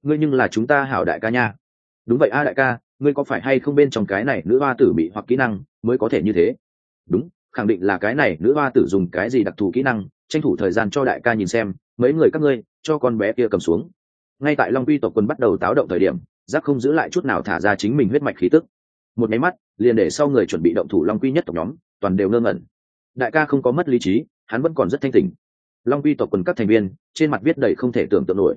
Ngươi nhưng là chúng ta hảo đại ca nha đúng vậy a đại ca, ngươi có phải hay không bên trong cái này nữ hoa tử bị hoặc kỹ năng mới có thể như thế? Đúng, khẳng định là cái này nữ hoa tử dùng cái gì đặc thù kỹ năng, tranh thủ thời gian cho đại ca nhìn xem, mấy người các ngươi, cho con bé kia cầm xuống. Ngay tại long quy tộc quân bắt đầu táo động thời điểm, giác không giữ lại chút nào thả ra chính mình huyết mạch khí tức. Một máy mắt, liền để sau người chuẩn bị động thủ long quy nhất tộc nhóm, toàn đều ngơ ngẩn. Đại ca không có mất lý trí, hắn vẫn còn rất thanh tình long quy tộc quần các thành viên, trên mặt viết đầy không thể tưởng tượng nổi.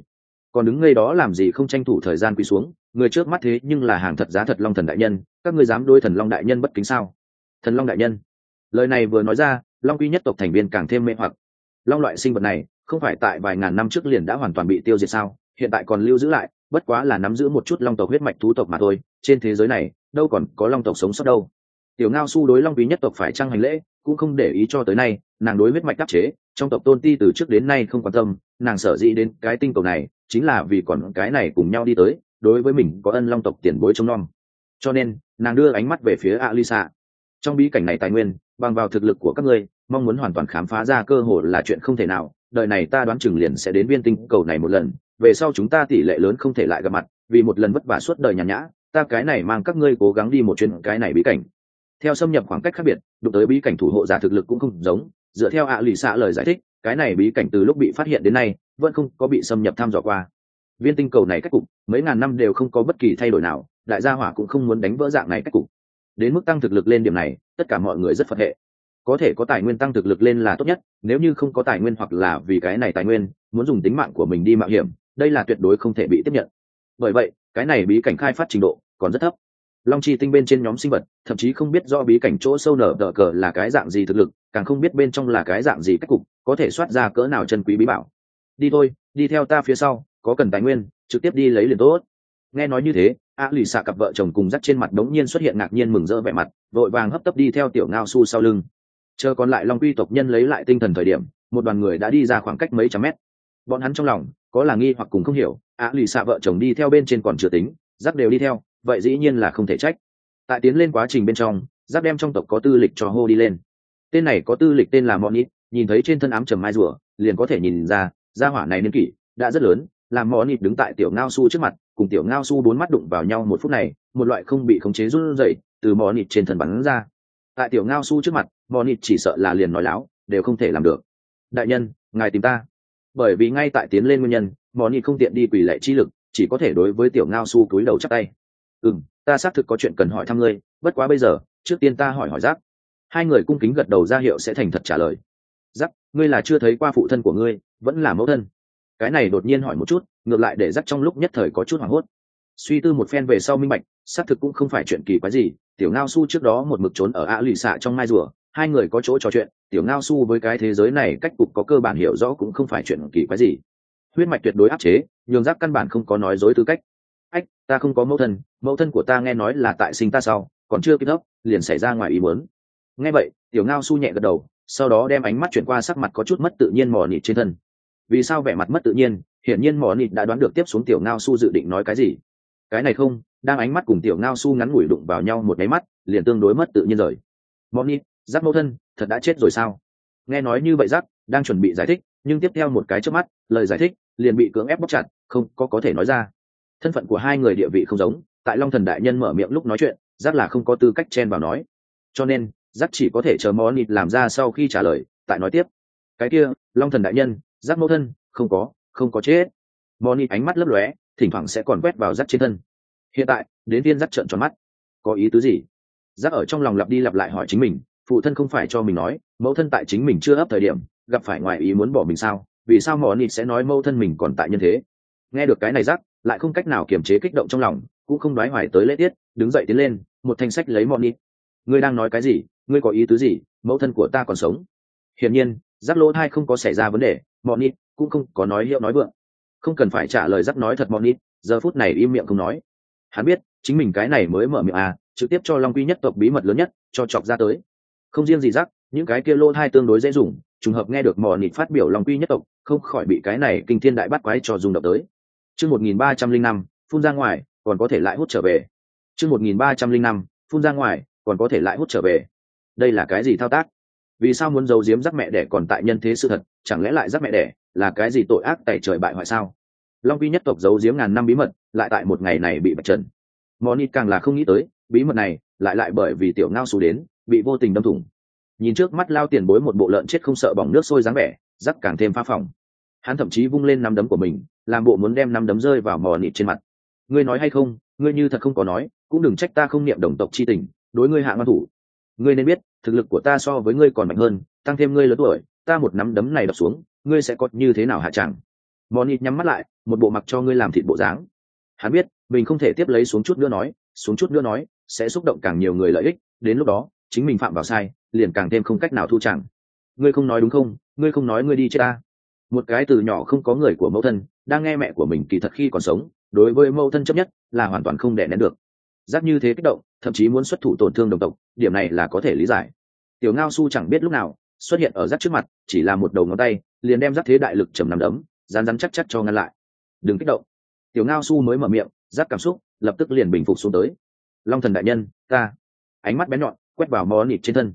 Còn đứng ngay đó làm gì không tranh thủ thời gian quỳ xuống? Người trước mắt thế nhưng là hàng thật giá thật long thần đại nhân, các ngươi dám đôi thần long đại nhân bất kính sao? Thần long đại nhân. Lời này vừa nói ra, long quy nhất tộc thành viên càng thêm mê hoặc. Long loại sinh vật này, không phải tại vài ngàn năm trước liền đã hoàn toàn bị tiêu diệt sao? Hiện tại còn lưu giữ lại, bất quá là nắm giữ một chút long tộc huyết mạch thú tộc mà thôi, trên thế giới này, đâu còn có long tộc sống sót đâu. Tiểu ngao su đối long quý nhất tộc phải trăng hành lễ, cũng không để ý cho tới nay, nàng đối huyết mạch đắc chế, trong tộc tôn ti từ trước đến nay không quan tâm, nàng sở dĩ đến cái tinh cầu này, chính là vì còn cái này cùng nhau đi tới đối với mình có ân long tộc tiền bối trông nom. Cho nên, nàng đưa ánh mắt về phía alisa. Trong bí cảnh này tài nguyên, bằng vào thực lực của các ngươi, mong muốn hoàn toàn khám phá ra cơ hội là chuyện không thể nào. Đời này ta đoán chừng liền sẽ đến viên tinh cầu này một lần. Về sau chúng ta tỷ lệ lớn không thể lại gặp mặt, vì một lần vất vả suốt đời nhàn nhã, ta cái này mang các ngươi cố gắng đi một chuyến cái này bí cảnh. Theo xâm nhập khoảng cách khác biệt, đụng tới bí cảnh thủ hộ giả thực lực cũng không giống. Dựa theo ạ lì xạ lời giải thích, cái này bí cảnh từ lúc bị phát hiện đến nay, vẫn không có bị xâm nhập thăm dò qua. Viên tinh cầu này cách cục mấy ngàn năm đều không có bất kỳ thay đổi nào, đại gia hỏa cũng không muốn đánh vỡ dạng này cách cục. Đến mức tăng thực lực lên điểm này, tất cả mọi người rất phật hệ. Có thể có tài nguyên tăng thực lực lên là tốt nhất, nếu như không có tài nguyên hoặc là vì cái này tài nguyên, muốn dùng tính mạng của mình đi mạo hiểm, đây là tuyệt đối không thể bị tiếp nhận. Bởi vậy, cái này bí cảnh khai phát trình độ còn rất thấp. Long chi tinh bên trên nhóm sinh vật, thậm chí không biết do bí cảnh chỗ sâu nở đỡ cờ là cái dạng gì thực lực, càng không biết bên trong là cái dạng gì cách cục, có thể soát ra cỡ nào chân quý bí bảo. Đi thôi, đi theo ta phía sau, có cần tài nguyên trực tiếp đi lấy liền tốt. Nghe nói như thế, a lì xạ cặp vợ chồng cùng dắt trên mặt đống nhiên xuất hiện ngạc nhiên mừng rỡ vẻ mặt, vội vàng hấp tấp đi theo tiểu ngao su sau lưng. Chờ còn lại long quy tộc nhân lấy lại tinh thần thời điểm, một đoàn người đã đi ra khoảng cách mấy trăm mét. Bọn hắn trong lòng, có là nghi hoặc cùng không hiểu, a lì xạ vợ chồng đi theo bên trên còn chưa tính dắt đều đi theo, vậy dĩ nhiên là không thể trách. Tại tiến lên quá trình bên trong giáp đem trong tộc có tư lịch cho hô đi lên. Tên này có tư lịch tên là monit, nhìn thấy trên thân ám trầm mai rùa, liền có thể nhìn ra, gia hỏa này niên kỷ, đã rất lớn làm monit đứng tại tiểu ngao su trước mặt, cùng tiểu ngao su bốn mắt đụng vào nhau một phút này, một loại không bị khống chế run rẩy từ monit trên thân bắn ra. Tại tiểu ngao su trước mặt monit chỉ sợ là liền nói láo, đều không thể làm được. Đại nhân, ngài tìm ta. Bởi vì ngay tại tiến lên nguyên nhân monit không tiện đi quỷ lệ chi lực, chỉ có thể đối với tiểu ngao su cúi đầu chắc tay. Ừ ta xác thực có chuyện cần hỏi thăm ngươi, bất quá bây giờ, trước tiên ta hỏi hỏi giác hai người cung kính gật đầu ra hiệu sẽ thành thật trả lời. Giác ngươi là chưa thấy qua phụ thân của ngươi, vẫn là mẫu thân cái này đột nhiên hỏi một chút ngược lại để dắt trong lúc nhất thời có chút hoảng hốt. Suy tư một phen về sau minh bạch xác thực cũng không phải chuyện kỳ quái gì tiểu ngao su trước đó một mực trốn ở ạ lụy xạ trong mai rùa hai người có chỗ trò chuyện tiểu ngao su với cái thế giới này cách cục có cơ bản hiểu rõ cũng không phải chuyện kỳ quái gì. Huyết mạch tuyệt đối áp chế nhường giác căn bản không có nói dối tư cách. Ách ta không có mẫu thân mẫu thân của ta nghe nói là tại sinh ta sau còn chưa kịp thúc, liền xảy ra ngoài ý muốn. Nghe vậy tiểu ngao su nhẹ gật đầu sau đó đem ánh mắt chuyển qua sắc mặt có chút mất tự nhiên mò nịt trên thân vì sao vẻ mặt mất tự nhiên, hiển nhiên mỏ nịt đã đoán được tiếp xuống tiểu ngao su dự định nói cái gì. Cái này không, đang ánh mắt cùng tiểu ngao su ngắn ngủi đụng vào nhau một máy mắt, liền tương đối mất tự nhiên rồi. Mỏ nịt giáp mẫu thân, thật đã chết rồi sao? Nghe nói như vậy giáp đang chuẩn bị giải thích, nhưng tiếp theo một cái trước mắt, lời giải thích liền bị cưỡng ép bóc chặt, không có có thể nói ra. Thân phận của hai người địa vị không giống, tại long thần đại nhân mở miệng lúc nói chuyện giáp là không có tư cách chen vào nói. Cho nên giáp chỉ có thể chờ món nịt làm ra sau khi trả lời, tại nói tiếp. Cái kia, long thần đại nhân giáp mẫu thân, không có không có chết. Món ánh mắt lấp lóe, thỉnh thoảng sẽ còn quét vào giáp trên thân. Hiện tại, đến viên giáp trợn tròn mắt. Có ý tứ gì? Giáp ở trong lòng lặp đi lặp lại hỏi chính mình, phụ thân không phải cho mình nói, mẫu thân tại chính mình chưa ấp thời điểm, gặp phải ngoài ý muốn bỏ mình sao? Vì sao mỏ sẽ nói mẫu thân mình còn tại nhân thế? Nghe được cái này giáp lại không cách nào kiềm chế kích động trong lòng, cũng không đoái hoài tới lễ tiết, đứng dậy tiến lên, một thanh sách lấy mọn ngươi đang nói cái gì? Ngươi có ý tứ gì? Mẫu thân của ta còn sống. Hiển nhiên giáp lỗ thai không có xảy ra vấn đề bọn nít cũng không có nói hiệu nói vượng. Không cần phải trả lời giác nói thật bọn nít, giờ phút này im miệng không nói. Hắn biết, chính mình cái này mới mở miệng à trực tiếp cho long quy nhất tộc bí mật lớn nhất, cho chọc ra tới. Không riêng gì giác những cái kia lô thai tương đối dễ dùng, trùng hợp nghe được mò nịt phát biểu long quy nhất tộc, không khỏi bị cái này kinh thiên đại bắt quái cho dùng động tới. Chương một nghìn ba trăm linh năm, phun ra ngoài, còn có thể lại hút trở về. Chương một nghìn ba trăm linh năm, phun ra ngoài, còn có thể lại hút trở về. Đây là cái gì thao tác? Vì sao muốn giấu giếm rắc mẹ đẻ còn tại nhân thế sự thật, chẳng lẽ lại rắc mẹ đẻ là cái gì tội ác tẩy trời bại hoại sao? Long vi nhất tộc giấu giếm ngàn năm bí mật, lại tại một ngày này bị bạch trần. Moni càng là không nghĩ tới, bí mật này lại lại bởi vì tiểu ngao xù đến, bị vô tình đâm thủng. Nhìn trước mắt lao tiền bối một bộ lợn chết không sợ bỏng nước sôi dáng vẻ, rắc càng thêm pha phòng hắn thậm chí vung lên năm đấm của mình, làm bộ muốn đem năm đấm rơi vào mò nịt trên mặt. Ngươi nói hay không, ngươi như thật không có nói, cũng đừng trách ta không niệm đồng tộc chi tình, đối ngươi hạ ngăn thủ. Ngươi nên biết thực lực của ta so với ngươi còn mạnh hơn, tăng thêm ngươi lớn tuổi, ta một nắm đấm này đập xuống, ngươi sẽ có như thế nào hạ chẳng? Mò nhắm mắt lại, một bộ mặc cho ngươi làm thịt bộ dáng. Hắn biết, mình không thể tiếp lấy xuống chút nữa nói, xuống chút nữa nói, sẽ xúc động càng nhiều người lợi ích, đến lúc đó, chính mình phạm vào sai, liền càng thêm không cách nào thu chẳng. Ngươi không nói đúng không? Ngươi không nói ngươi đi chết ta. Một cái từ nhỏ không có người của mẫu thân, đang nghe mẹ của mình kỳ thật khi còn sống, đối với mẫu thân chấp nhất là hoàn toàn không đè nén được. Giáp như thế kích động, thậm chí muốn xuất thủ tổn thương đồng tộc, điểm này là có thể lý giải tiểu ngao su chẳng biết lúc nào xuất hiện ở giác trước mặt chỉ là một đầu ngón tay liền đem giác thế đại lực chầm nằm đấm rán rán chắc chắc cho ngăn lại. Đừng kích động. Tiểu ngao su mới mở miệng giác cảm xúc lập tức liền bình phục xuống tới. Long thần đại nhân ta. Ánh mắt bén nhọn quét vào mò nịt trên thân.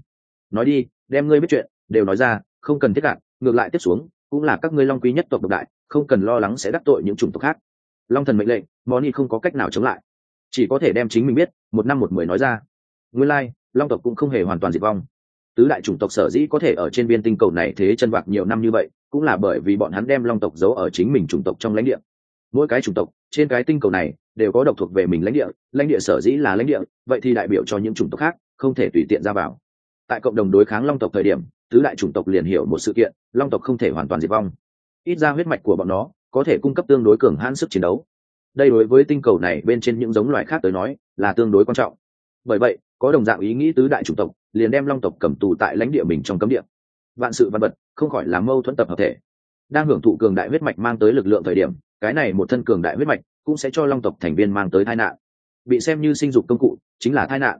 Nói đi đem ngươi biết chuyện đều nói ra không cần thiết cạn ngược lại tiếp xuống cũng là các ngươi long quý nhất tộc độc đại không cần lo lắng sẽ đắc tội những chủng tộc khác. Long thần mệnh lệnh moni không có cách nào chống lại. Chỉ có thể đem chính mình biết một năm một mười nói ra. Nguyên lai、like, long tộc cũng không hề hoàn toàn diệt vong tứ đại chủng tộc sở dĩ có thể ở trên viên tinh cầu này thế chân bạc nhiều năm như vậy, cũng là bởi vì bọn hắn đem long tộc giấu ở chính mình chủng tộc trong lãnh địa. Mỗi cái chủng tộc, trên cái tinh cầu này, đều có độc thuộc về mình lãnh địa lãnh địa sở dĩ là lãnh địa, vậy thì đại biểu cho những chủng tộc khác không thể tùy tiện ra vào. Tại cộng đồng đối kháng long tộc thời điểm, tứ đại chủng tộc liền hiểu một sự kiện, long tộc không thể hoàn toàn diệt vong. Ít ra huyết mạch của bọn nó có thể cung cấp tương đối cường hãn sức chiến đấu. Đây đối với tinh cầu này bên trên những giống loài khác tới nói là tương đối quan trọng. Bởi vậy, có đồng dạng ý nghĩ tứ đại chủng tộc liền đem long tộc cầm tù tại lãnh địa mình trong cấm địa. Vạn sự văn vật không khỏi là mâu thuẫn tập hợp thể. Đang hưởng thụ cường đại huyết mạch mang tới lực lượng thời điểm, cái này một thân cường đại huyết mạch cũng sẽ cho long tộc thành viên mang tới tai nạn. Bị xem như sinh dục công cụ, chính là tai nạn.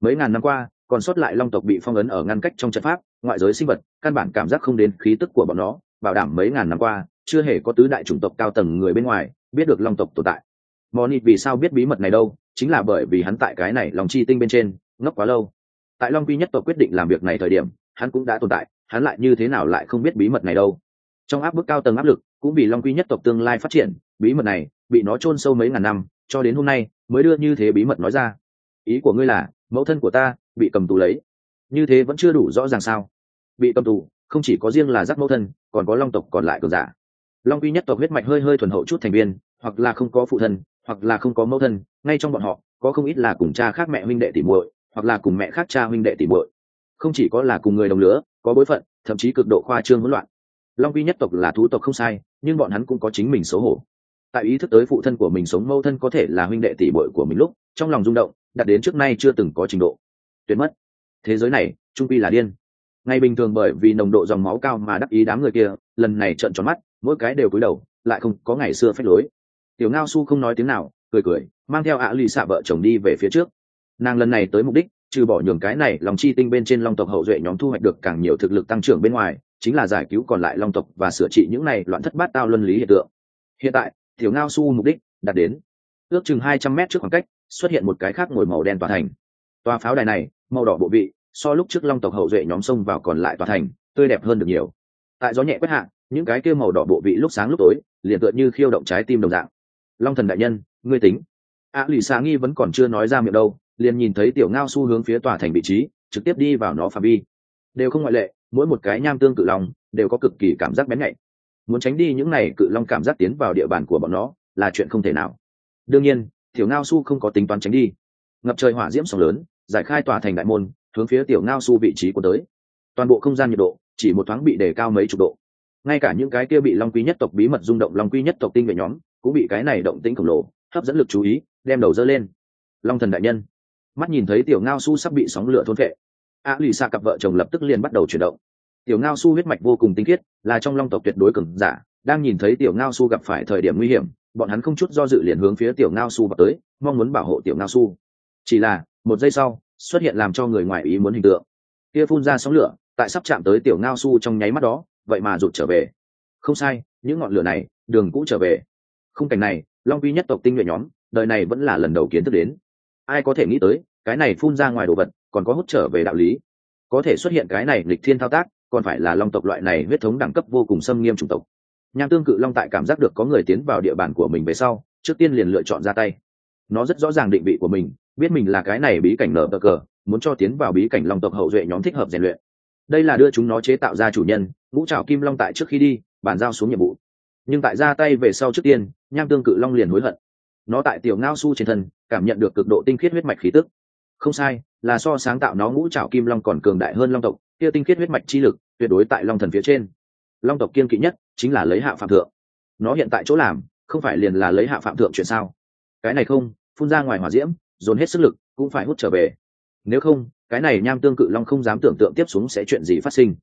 Mấy ngàn năm qua, còn sót lại long tộc bị phong ấn ở ngăn cách trong trận pháp, ngoại giới sinh vật, căn bản cảm giác không đến khí tức của bọn nó, bảo đảm mấy ngàn năm qua, chưa hề có tứ đại chủng tộc cao tầng người bên ngoài biết được long tộc tồn tại. Monit vì sao biết bí mật này đâu? Chính là bởi vì hắn tại cái này lòng chi tinh bên trên, ngốc quá lâu tại long quy nhất tộc quyết định làm việc này thời điểm, hắn cũng đã tồn tại, hắn lại như thế nào lại không biết bí mật này đâu. Trong áp bức cao tầng áp lực, cũng vì long quy nhất tộc tương lai phát triển, bí mật này bị nó chôn sâu mấy ngàn năm, cho đến hôm nay mới đưa như thế bí mật nói ra. Ý của ngươi là, mẫu thân của ta bị cầm tù lấy. Như thế vẫn chưa đủ rõ ràng sao? Bị cầm tù, không chỉ có riêng là giác mẫu thân, còn có long tộc còn lại cường giả. Long quy nhất tộc huyết mạch hơi hơi thuần hậu chút thành viên, hoặc là không có phụ thân, hoặc là không có mẫu thân, ngay trong bọn họ, có không ít là cùng cha khác mẹ huynh đệ tỉ muội hoặc là cùng mẹ khác cha huynh đệ tỷ muội. Không chỉ có là cùng người đồng lứa, có bối phận, thậm chí cực độ khoa trương hỗn loạn. Long Vi nhất tộc là thú tộc không sai, nhưng bọn hắn cũng có chính mình xấu hổ. Tại ý thức tới phụ thân của mình sống mâu thân có thể là huynh đệ tỷ bội của mình lúc, trong lòng rung động, đặt đến trước nay chưa từng có trình độ. Tuyệt mất. Thế giới này, trung quy là điên. Ngày bình thường bởi vì nồng độ dòng máu cao mà đắc ý đám người kia, lần này trợn tròn mắt, mỗi cái đều cúi đầu, lại không có ngày xưa phách lối. Tiểu ngao su không nói tiếng nào, cười cười, mang theo ạ lì xạ vợ chồng đi về phía trước nàng lần này tới mục đích, trừ bỏ nhường cái này lòng chi tinh bên trên long tộc hậu duệ nhóm thu hoạch được càng nhiều thực lực tăng trưởng bên ngoài, chính là giải cứu còn lại long tộc và sửa trị những này loạn thất bát tao luân lý hiện tượng. Hiện tại, tiểu ngao su mục đích đạt đến, ước chừng hai trăm mét trước khoảng cách, xuất hiện một cái khác ngồi màu đen tòa thành. Tòa pháo đài này, màu đỏ bộ vị, so lúc trước long tộc hậu duệ nhóm sông vào còn lại tòa thành, tươi đẹp hơn được nhiều. Tại gió nhẹ quét hạ, những cái kia màu đỏ bộ vị lúc sáng lúc tối, liền tựa như khiêu động trái tim đồng dạng. Long thần đại nhân, ngươi tính. A lì xà nghi vẫn còn chưa nói ra miệng đâu liền nhìn thấy tiểu ngao su hướng phía tòa thành vị trí, trực tiếp đi vào nó phạm vi. Đều không ngoại lệ, mỗi một cái nham tương cự long đều có cực kỳ cảm giác bén nhạy. Muốn tránh đi những này cự long cảm giác tiến vào địa bàn của bọn nó là chuyện không thể nào. Đương nhiên, tiểu ngao su không có tính toán tránh đi. Ngập trời hỏa diễm sóng lớn, giải khai tòa thành đại môn, hướng phía tiểu ngao su vị trí của tới. Toàn bộ không gian nhiệt độ chỉ một thoáng bị đề cao mấy chục độ. Ngay cả những cái kia bị long quý nhất tộc bí mật rung động long quý nhất tộc tinh vệ nhóm, cũng bị cái này động tĩnh khổng lồ, hấp dẫn lực chú ý, đem đầu dơ lên. Long thần đại nhân mắt nhìn thấy tiểu ngao su sắp bị sóng lửa thôn vệ a lì xa cặp vợ chồng lập tức liền bắt đầu chuyển động. Tiểu ngao su huyết mạch vô cùng tinh khiết, là trong long tộc tuyệt đối cường giả, đang nhìn thấy tiểu ngao su gặp phải thời điểm nguy hiểm, bọn hắn không chút do dự liền hướng phía tiểu ngao su vào tới, mong muốn bảo hộ tiểu ngao su. Chỉ là, một giây sau, xuất hiện làm cho người ngoài ý muốn hình tượng. Kia phun ra sóng lửa, tại sắp chạm tới tiểu ngao su trong nháy mắt đó, vậy mà rụt trở về. Không sai, những ngọn lửa này, đường cũ trở về. Khung cảnh này, long vi nhất tộc tinh nhuệ nhóm, đời này vẫn là lần đầu kiến thức đến ai có thể nghĩ tới, cái này phun ra ngoài đồ vật, còn có hút trở về đạo lý. Có thể xuất hiện cái này lịch thiên thao tác, còn phải là long tộc loại này huyết thống đẳng cấp vô cùng xâm nghiêm chủng tộc. Nham tương cự long tại cảm giác được có người tiến vào địa bàn của mình về sau, trước tiên liền lựa chọn ra tay. Nó rất rõ ràng định vị của mình, biết mình là cái này bí cảnh nở bờ cờ, muốn cho tiến vào bí cảnh long tộc hậu duệ nhóm thích hợp rèn luyện. Đây là đưa chúng nó chế tạo ra chủ nhân, ngũ trào kim long tại trước khi đi, bàn giao xuống nhiệm vụ. Nhưng tại ra tay về sau trước tiên, nham tương cự long liền hối hận nó tại tiểu ngao su trên thân, cảm nhận được cực độ tinh khiết huyết mạch khí tức. Không sai, là so sáng tạo nó ngũ trào kim long còn cường đại hơn long tộc, kia tinh khiết huyết mạch chi lực tuyệt đối tại long thần phía trên. Long tộc kiên kỵ nhất chính là lấy hạ phạm thượng. Nó hiện tại chỗ làm, không phải liền là lấy hạ phạm thượng chuyện sao? Cái này không, phun ra ngoài hỏa diễm, dồn hết sức lực, cũng phải hút trở về. Nếu không, cái này nham tương cự long không dám tưởng tượng tiếp xuống sẽ chuyện gì phát sinh.